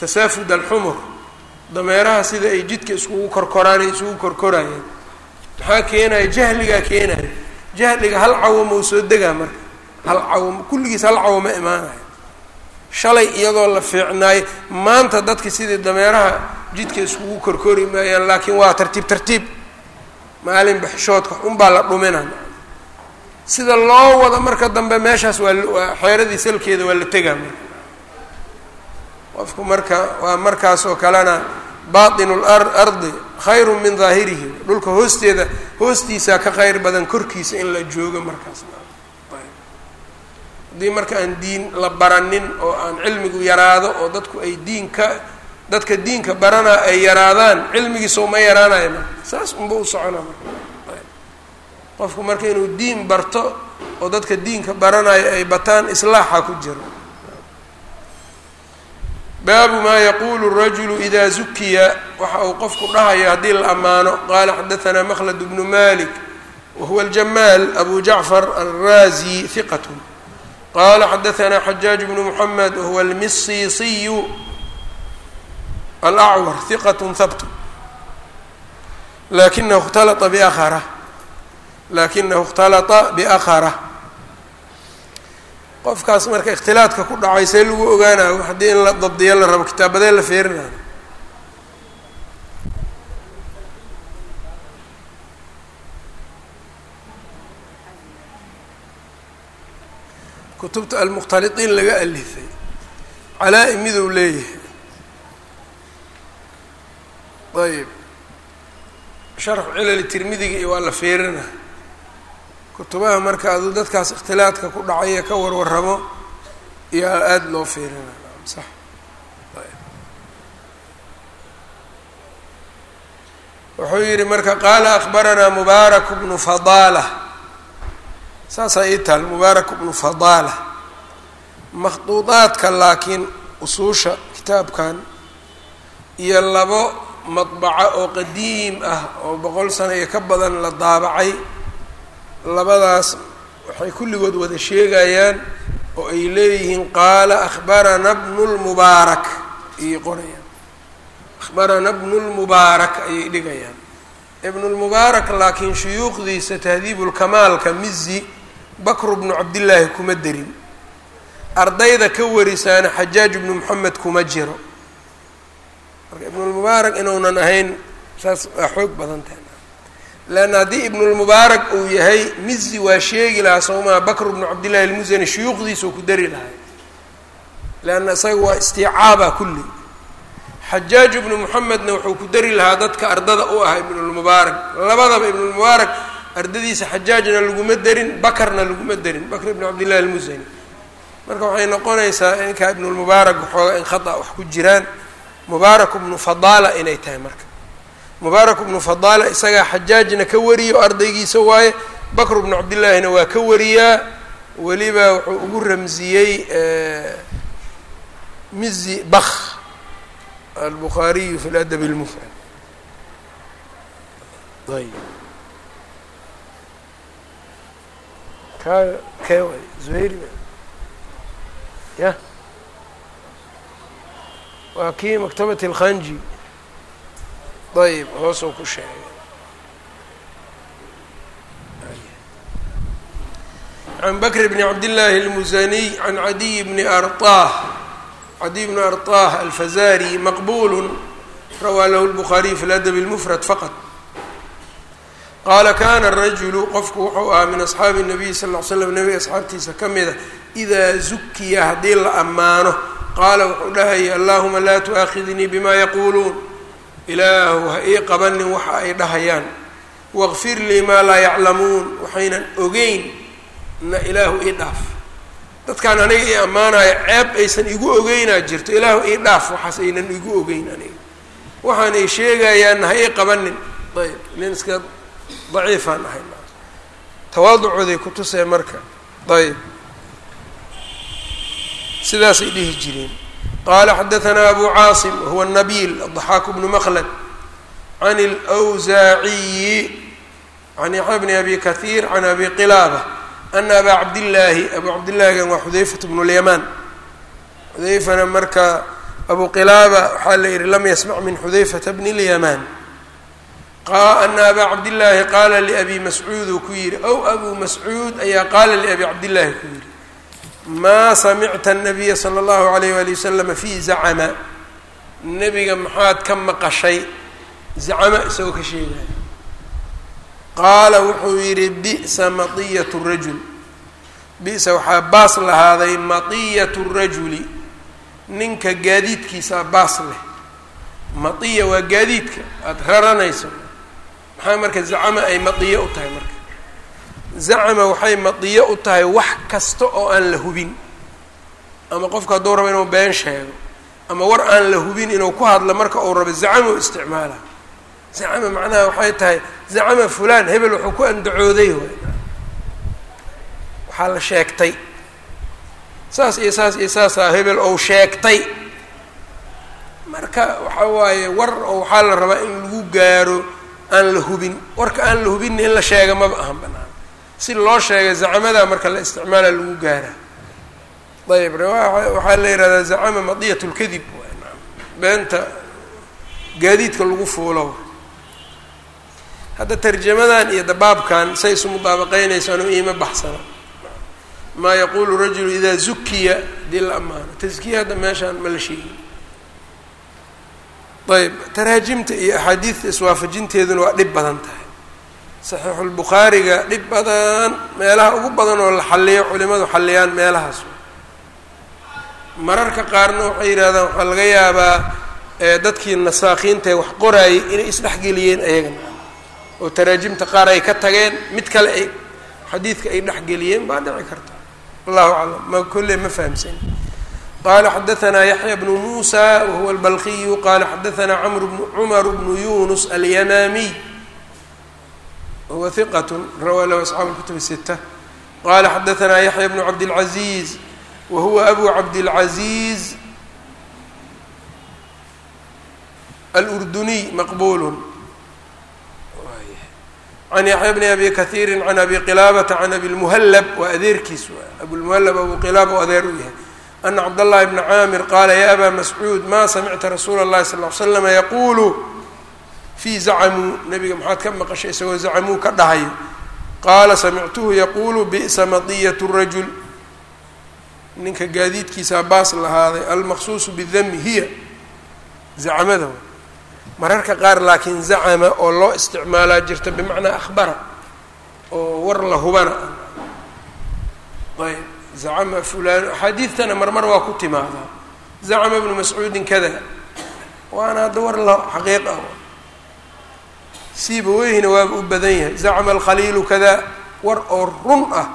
tasaafud alxumur. Dameeraha sida ay jidka iskugu korkoraanay isugu korkorayeen maxaa keenaya? Jahligaa keenaya. Jahliga hal cawamou soo degaa marka. Hal cawam kulligiis hal cawama imaanaya shalay iyadoo la fiicnaayo. Maanta dadka sidii dameeraha jidka iskugu korkori maayaan laakiin waa tartiib tartiib. Maalin baxshoodka unbaa la dhumina. Sida loo wado marka dambe meeshaas waa xeeradii salkeeda waa la tegaa. Qofku marka waa markaas oo kalena baatinu lardi khayru min daahirihi dhulka hoosteeda hoostiisaa ka khayr badan korkiisa in la joogo markaas haddii marka aan diin la baranin oo aan cilmigu yaraado oo dadku ay diinka dadka diinka baranaa ay yaraadaan cilmigiisa uma yaraanayo marka saas unba u socona qofku marka inuu diin barto oo dadka diinka baranayo ay bataan islaaxa ku jiro. Baabu maa yaqulu rajulu ida zukiya waxa uu qofku dhahayo haddii la ammaano qaala xadaanaa makhlad bnu malik wahuwa aljamaal abu jacfar alraazi hiqat qala xadaanaa xajaaj bnu mxamed wahuwa almisiisiyu alacwar hiqat habt laakinahu اkhtalata biakhara laakinahu اkhtalata biakhara qofkaas marka ikhtilaadka ku dhacay see lagu ogaanayo haddii in la dabdiyo la rabo kitaabadee la feerinayo kutubta almukhtaliطiin laga alifay. Calaa-i miduu leeyahay. Ayb sharxu cilali tirmidiga iyo waa la feerina kutubaha marka aduu dadkaas ikhtilaadka ku dhacaya ka warwaramo iyo aada loo feerina sax. Wuxuu yihi marka qaala akbaranaa mubaarak bnu fadaala saasaa ii taal mubaarak bnu fadaala makhduudaadka laakiin usuusha kitaabkan iyo labo madbaco oo qadiim ah oo boqol sano iyo ka badan la daabacay labadaas waxay kulligood wada sheegayaan oo ay leeyihiin qaala akhbarana bnu lmubaarak ayay qorayaan. Akhbarana bnu lmubaarak ayay dhigayaan. Ibnu lmubaarak laakiin shuyuukhdiisa tahdiibulkamaalka mizi bakru bnu cabdillaahi kuma derin. Ardayda ka warisaana xajaaj ibnu moxamed kuma jiro. Marka ibnulmubaarak inuunan ahayn saas waa xoog badan tahay. Leanna haddii ibnulmubaarak uu yahay mizi waa sheegi lahaa soomaa bakr bnu cabdillahi almusani shuyuukhdiisuu ku dari lahay leanna isaga waa istiicaaba kulli. Xajaaj ibnu moxamedna wuxuu ku dari lahaa dadka ardada u ah ibnulmubaarak labadaba ibnulmubaarak ardadiisa xajaajna laguma derin bakarna laguma derin bakr ibnu cabdillahi almusani marka waxay noqonaysaa inkaa ibnulmubaarak waxooga in khata wax ku jiraan mubaarak bnu fadaala inay tahay marka. Mubaarak bnu fadaala isagaa xajaajna ka wariyo ardaygiisa waaye bakr bnu cabdillaahina waa ka wariyaa weliba wuxuu ugu ramsiyey mizi bak albukhaariyu fi ladab اlmufrad ayb ka kee waay zuhayri ya waa kii maktabati اlkhanji ayb hoosuu ku sheegay can bakr bni cabdillaahi اlmusaniy can cadiy bni arطah cadiy bni arطah alfazari maqbul rawaa lahu اlbukhaariy fi ladab اlmufrad faqط qaala kana rajulu qofku wuxuu ahaa min asxaabi الnabiy sal ll ly slam nebiga asxaabtiisa ka mida idaa zukiya haddii la ammaano. Qaala wuxuu dhahaya allahuma laa tu'aakhidnii bima yaquuluun. Ilaahu ha ii qabanin waxa ay dhahayaan. Waqfir lii maa laa yaclamuun. Waxaynan ogeyn na ilaahu ii dhaaf. Dadkaan aniga ii ammaanayo ceeb aysan igu ogeynaa jirto. Ilaahu ii dhaaf waxaas aynan igu ogeyn aniga. Waxaan ay sheegayaanna ha ii qabanin ayb nin iska daciifaan ahay. Tawaaducooday kutusee marka ayb sidaasay dhihi jireen. Qaala xadaanaa abu caasim wahuwa nabiil adxaaku bnu maqlad can اlwsaaciyi can yaxya bni abi kahiir can abi qilaaba ana abaa cabdillaahi abu cabdillaahigan waa xudayfat bnu lyamaan. Xudayfana marka abu qilaaba waxaa la yihi lam yasmac min xudayfata bni lyamaan ana abaa cabdillaahi qaala liabi mascuud uu ku yidhi ow abuu mascuud ayaa qaala liabi cabdillaahi ku yidhi maa samicta anabiya sala allahu alayh waali wasalama fii zacama nebiga maxaad ka maqashay zacama isagoo ka sheegaya qaala wuxuu yidhi bi'sa matiyat rajul bisa waxaa baas lahaaday matiyatu rajuli ninka gaadiidkiisaa baas leh matiya waa gaadiidka aada raranayso maxaa marka zacma ay maiyo u tahay marka? Zacma waxay madiyo u tahay wax kasta oo aan la hubin. Ama qofka hadduu rabo inuu been sheego ama war aan la hubin inuu ku hadlo marka uu rabo zacma u isticmaala. Zacma macnaha waxay tahay zacma fulaan hebel wuxuu ku andacooday waxaa la sheegtay. Saas iyo saas iyo saasaa hebel ou sheegtay. Marka waxa waaye war oo waxaa la rabaa in lagu gaaro aan la hubin warka aan la hubinna in la sheega maba ahan banaan. Si loo sheegay zacmada marka la isticmaala lagu gaara. Ayb waxaa la yihahdaa zacama madiyat lkadib beenta gaadiidka lagu fuulo. Hadda tarjamadan iyo dabaabkan say isu mudaabaqeynaysaano iima baxsana. Maa yaquulu rajulu idaa zukiya haddii la ammaano taskiya hadda meeshaan ma la sheegin ayb taraajimta iyo axaadiidta iswaafajinteeduna waa dhib badan tahay. Saxiixulbukhaariga dhib badan meelaha ugu badan oo la xalliyo culimadu xalliyaan meelahaas. Mararka qaarna waxay yidhahdaan waxaa laga yaabaa dadkii nasaakiintae wax qoraayay inay isdhexgeliyeen ayagana oo taraajimta qaar ay ka tageen mid kale ay xadiidka ay dhexgeliyeen baa dhici karta. Allahu aclam ma kolle ma fahamsan qala xadaanaa yaxya bnu muusa wahuwa albalqiyu qala xadaanaa cumar bnu yunus alyamaamiy wahuwa hiqat rawaa lahu asxaabu lkutub sita qala xadaanaa yaxya bnu cabdilcaziiz wahuwa abu cabdilcaziiz alurduniy maqbul can yaxya bni abi kahiiri can abi qilaabata can abi lmuhallab waa adeerkiis abulmuhallab abu qilaaba o adeer u yahay ana cabdاllahi bna caamir qaala ya aba mascuud ma samicta rasuula اllahi sal ly slama yaquulu fii zacamuu nabiga maxaad ka maqashay isagoo zacamuu ka dhahayo qaala samictuhu yaquulu bi'sa madiyat rajul ninka gaadiidkiisaa baas lahaaday almaqsuusu bidami hiya zacmada mararka qaar laakiin zacama oo loo isticmaalaa jirta bimacnaa akhbara oo war la hubana ayb zacama fulaan axaadiidtana marmar waa ku timaadaa zacama bnu mascuudin kada waana hadda war la xaqiiq ah siiba weyhina waaba u badan yahay zacama alkhaliilu kada war oo run ah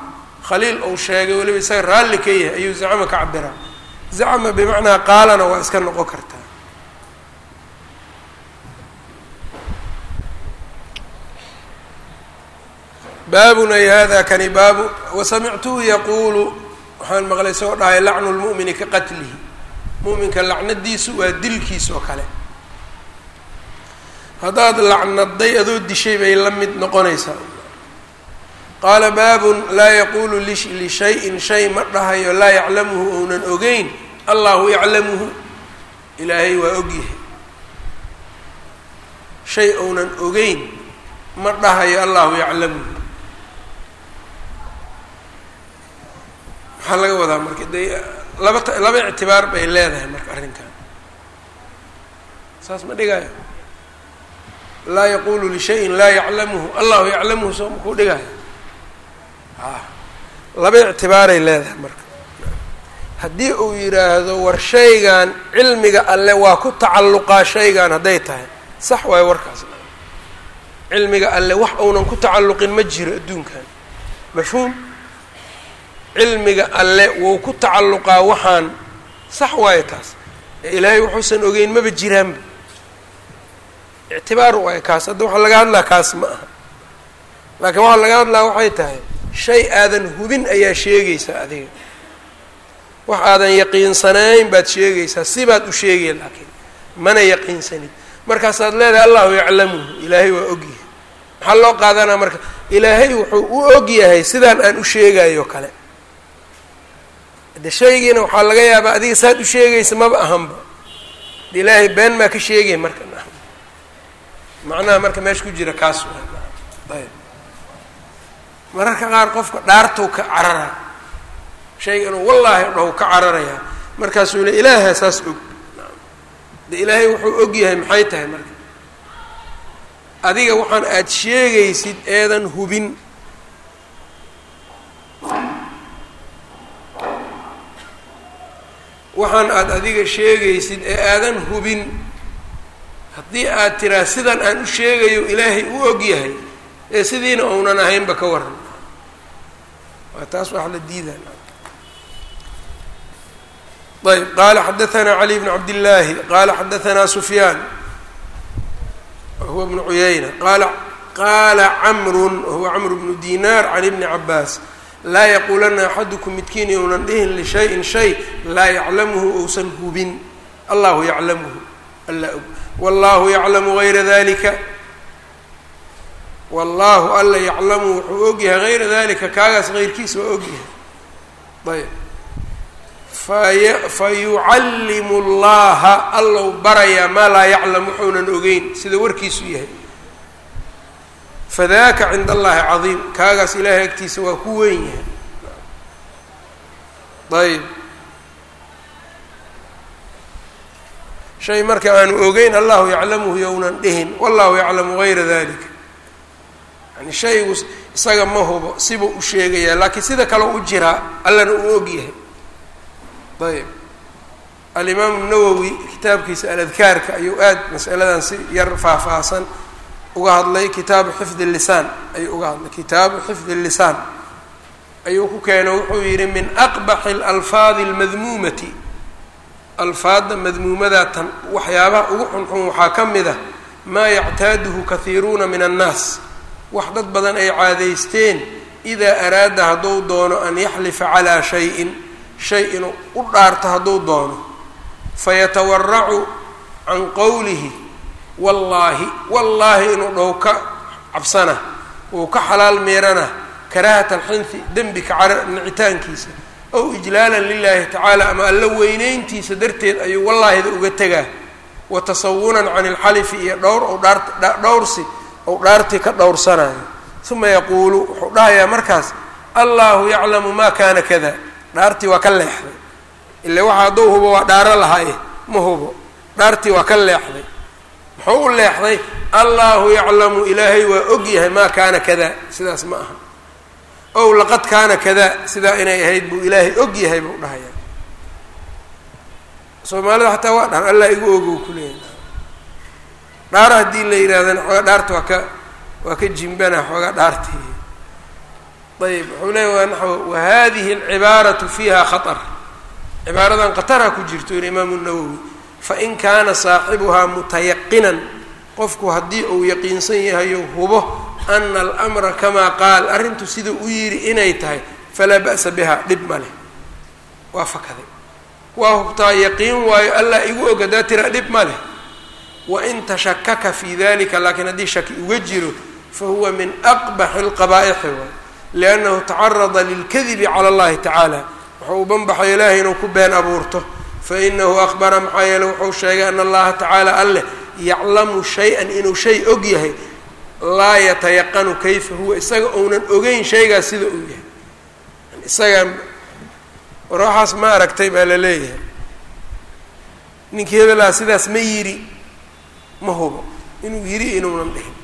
khaliil ou sheegay weliba isaga raalli ka yahay ayuu zacama ka cabiraa zacama bimacnaa qaalana waa iska noqon kartaa baabun ay hada kani baabu wasamictuhu yaquulu waxaan maqlay isagoo dhahay lacnu lmu'mini ka qatlihi. Mu'minka lacnadiisu waa dilkiis oo kale. Haddaad lacnaday adoo dishay bay la mid noqonaysaa. Qaala baabun laa yaquulu lishayin shay ma dhahayo laa yaclamuhu ounan ogeyn. Allahu yaclamuhu. Ilaahay waa ogyahay shay ounan ogeyn ma dhahayo allahu yaclamuhu maxaa laga wadaa marka de laba laba ictibaar bay leedahay marka arrinkan. Saas ma dhigayo laa yaqulu lishayin laa yaclamuhu allahu yaclamuhu soo makuu dhigayo a laba ictibaaray leedahay marka. Haddii uu yidhaahdo war shaygan cilmiga alle waa ku tacalluqaa shaygan hadday tahay. Sax waayo warkaas. Cilmiga alle wax uunan ku tacalluqin ma jiro adduunkan mafhuum cilmiga alle wuu ku tacalluqaa waxaan. Sax waayo taas ee ilaahay wuxuusan ogeyn maba jiraanba ictibaar waayo kaas. Hadda waxaa laga hadlaa kaas ma aha. Laakiin waxaa laga hadlaa waxay tahay shay aadan hubin ayaa sheegaysaa adiga. Wax aadan yaqiinsanayn baad sheegaysaa sibaad u sheegaya laakiin. Mana yaqiinsanid markaasaad leedahay allahu yaclamuhu. Ilaahay waa ogyahay maxaa loo qaadanaa marka? Ilaahay wuxuu u ogyahay sidaan aan u sheegayo kale de shaygiina waxaa laga yaabaa adiga saad u sheegaysa maba ahanba. De ilaahay been maa ka sheegay marka macnaha marka meesha ku jira kaas ayb. Mararka qaar qofka dhaartuu ka carara. Shayga inuu wallaahi dhaw ka cararayaa markaasuu le ilaaha saas og. De ilaahay wuxuu og yahay maxay tahay marka? Adiga waxaan aada sheegaysid eedan hubin waxaan aada adiga sheegaysid ee aadan hubin. Haddii aad tiraa sidan aan u sheegayo ilaahay u og yahay ee sidiina uunan ahaynba ka waran waa taas wax la diidaa ayb qaala xadaanaa cali bn cabdillaahi qaala xadaanaa sufyaan huwa bnu cuyayna qaala qaala camrun wahuwa camru bnu dinaar can ibni cabaas laa yaquulanna axadukum midkiin younan dhihin lishayin shay laa yaclamuhu ousan hubin. Allahu yaclamuhu. Alla og wallahu yaclamu gayra dalika wallahu alla yaclamu wuxuu ogyahay gayra dalika kaagaas keyrkiisa waa ogyahay ayb faya fayucallimu llaha allow barayaa maa laa yaclam wuxuunan ogeyn sida warkiisu yahay fadaaka cinda allahi cadiim kaagaas ilaahay agtiisa waa ku weyn yahay ayb shay marka aanu ogeyn allahu yaclamuhu yownan dhihin wallahu yaclamu gayra dalika yani shaygu isaga ma hubo sibuu u sheegayaa laakiin sida kale u jiraa allana uu og yahay ayb alimaamu nawowi kitaabkiisa aladkaarka ayuu aad masaladan si yar faahfaahsan uga hadlay kitaabu xifdi lisaan. Ayuu uga hadlay kitaabu xifdi lisaan. Ayuu ku keeno wuxuu yidhi min aqbaxi alalfaadi almadmuumati. Alfaadda madmuumadaa tan waxyaabaha ugu xunxun waxaa ka mid ah maa yactaaduhu kahiiruuna min annaas. Wax dad badan ay caadaysteen idaa araada hadduu doono an yaxlifa calaa shayin. Shay inuu u dhaarto hadduu doono. Fayatawaracu can qowlihi wallaahi wallaahi inuu dhow ka cabsana uu ka xalaal meerana karaahata alxinfi dembi kacara nicitaankiisa ow ijlaalan lilaahi tacaala ama alla weyneyntiisa darteed ayuu wallaahida uga tegaa. Wa tasawunan can ilxalifi iyo dhowr ou dhaart dhowrsi ou dhaartii ka dhowrsanayo uma yaquulu wuxuu dhahayaa markaas allahu yaclamu maa kaana kada dhaartii waa ka leexday. Ile waxa hadduu hubo waa dhaaro lahaaye ma hubo. Dhaartii waa ka leexday muxuu u leexday allahu yaclamu ilaahay waa og yahay maa kaana kada. Sidaas ma aha. Ow laqad kaana kada. Sidaa inay ahayd buu ilaahay og yahay buu dhahayaa. Soomaalida xataa waa dhahan allah igu ogow kuleeyahay dhaaro haddii la yidhahdana xoogaa dhaarta waa ka waa ka jimbana xoogaa dhaartii. Ayb wuxuu leeya waa naxw wahadihi alcibaaratu fiiha khaطr cibaaradan khatara ku jirto yiri imaamu nawowi fain kaana saaxibuhaa mutayaqinan qofku haddii uu yaqiinsan yahayo hubo ana almra kamaa qaal arrintu sidau u yidhi inay tahay falaa ba'sa biha dhib ma leh. Waa fakaday. Waa hubtaa yaqiin waayo allah igu og haddaa dhib ma leh. Wain tashakaka fi dalika laakiin haddii shaki uga jiro fahuwa min aqbaxi اlqabaa'ixi waay liannahu tacarada lilkadibi cala اllahi tacaala wuxuu u banbaxay ilaahay inuu ku been abuurto fainahu akbara maxaa yeele wuxuu sheegay ana allaha tacaala alleh yaclamu shay-an inuu shay og yahay laa yatayaqanu kayfa huwa isaga ounan ogeyn shaygaas sida uu yahay isaga war waxaas ma aragtay baa la leeyahay ninkii hebelaa sidaas ma yidhi ma hubo inuu yidhi inuunan dhihin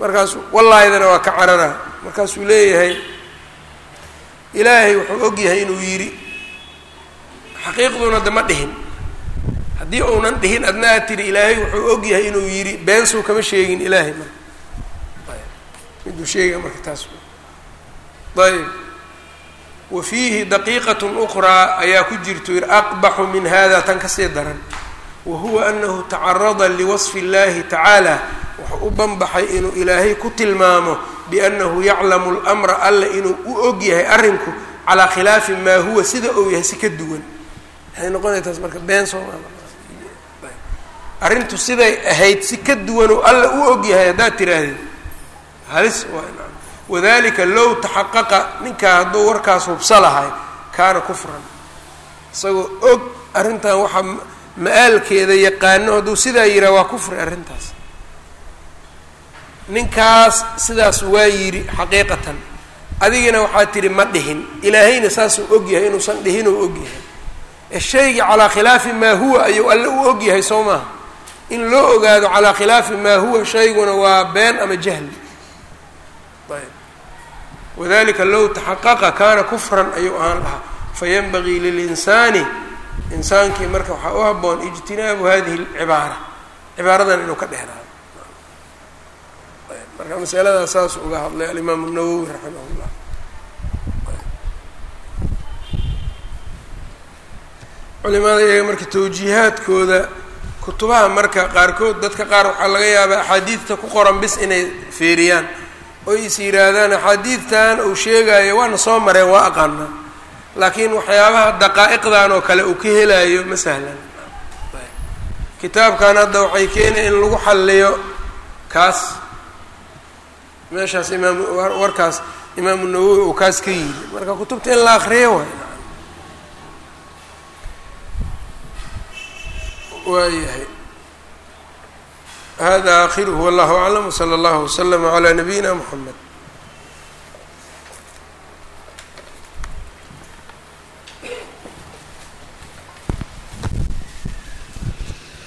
markaasu wallaahidana waa ka cararaa markaasuu leeyahay ilaahay wuxuu og yahay inuu yidhi xaqiiqduna de ma dhihin. Haddii uunan dhihin adna aad tidhi ilaahay wuxuu og yahay inuu yidhi beensuu kama sheegin ilaahay marka miduu sheega marka taas. Ayb. Wa fiihi daqiiqat ukraa ayaa ku jirto yidhi aqbaxu min hada tan ka sii daran. Wa huwa anahu tacarada liwasfi اllahi tacaala wuxuu u banbaxay inuu ilaahay ku tilmaamo biannahu yaclamu lmra alla inuu u og yahay arrinku calaa khilaafi maa huwa sida uu yahay si ka duwan waxay noqonaya taas marka been sooma arrintu siday ahayd si ka duwan alla u og yahay haddaad tiraahdeed halis wadalika low taxaqaqa ninkaa hadduu warkaas hubsa lahay kaana kufran. Isagoo og arrintan waxaa ma-aalkeeda yaqaano hadduu sidaa yihaa waa kufri arrintaas ninkaas sidaas waa yidhi xaqiiqatan. Adigina waxaad tidhi ma dhihin. Ilaahayna saasuu og yahay inuusan dhihin og shaygii calaa khilaafi maa huwa ayuu alle u og yahay soo maaha. In loo ogaado calaa khilaafi maa huwa shayguna waa been ama jahli ayb. Wadalika low taxaqaqa kaana kufran ayuu ahaan lahaa. Fayanbagii lilinsaani insaankii marka waxaa u haboon ijtinaabu hadihi lcibaara cibaaradan inuu ka dheeraado. Marka masaladaas saas uga hadlay alimaamu nawowi raximah culimada iyaga marka tawjiihaadkooda kutubaha marka qaarkood dadka qaar waxaa laga yaabaa axaadiidta ku qoran bis inay feeriyaan oy is yidhaahdaan axaadiidtan uu sheegayo waana soo mareen waa aqaanaa laakiin waxyaabaha daqaa'iqdan oo kale uu ka helayo ma sahlan. Kitaabkan hadda waxay keenaya in lagu xalliyo kaas. Meeshaas imaam warkaas imaamu nawowi uu kaas ka yidi marka kutubta in la akriyo waay waayahay. Hada aakhiruhu wallahu aclam wsala allahu wslama calaa nabiyina mxamed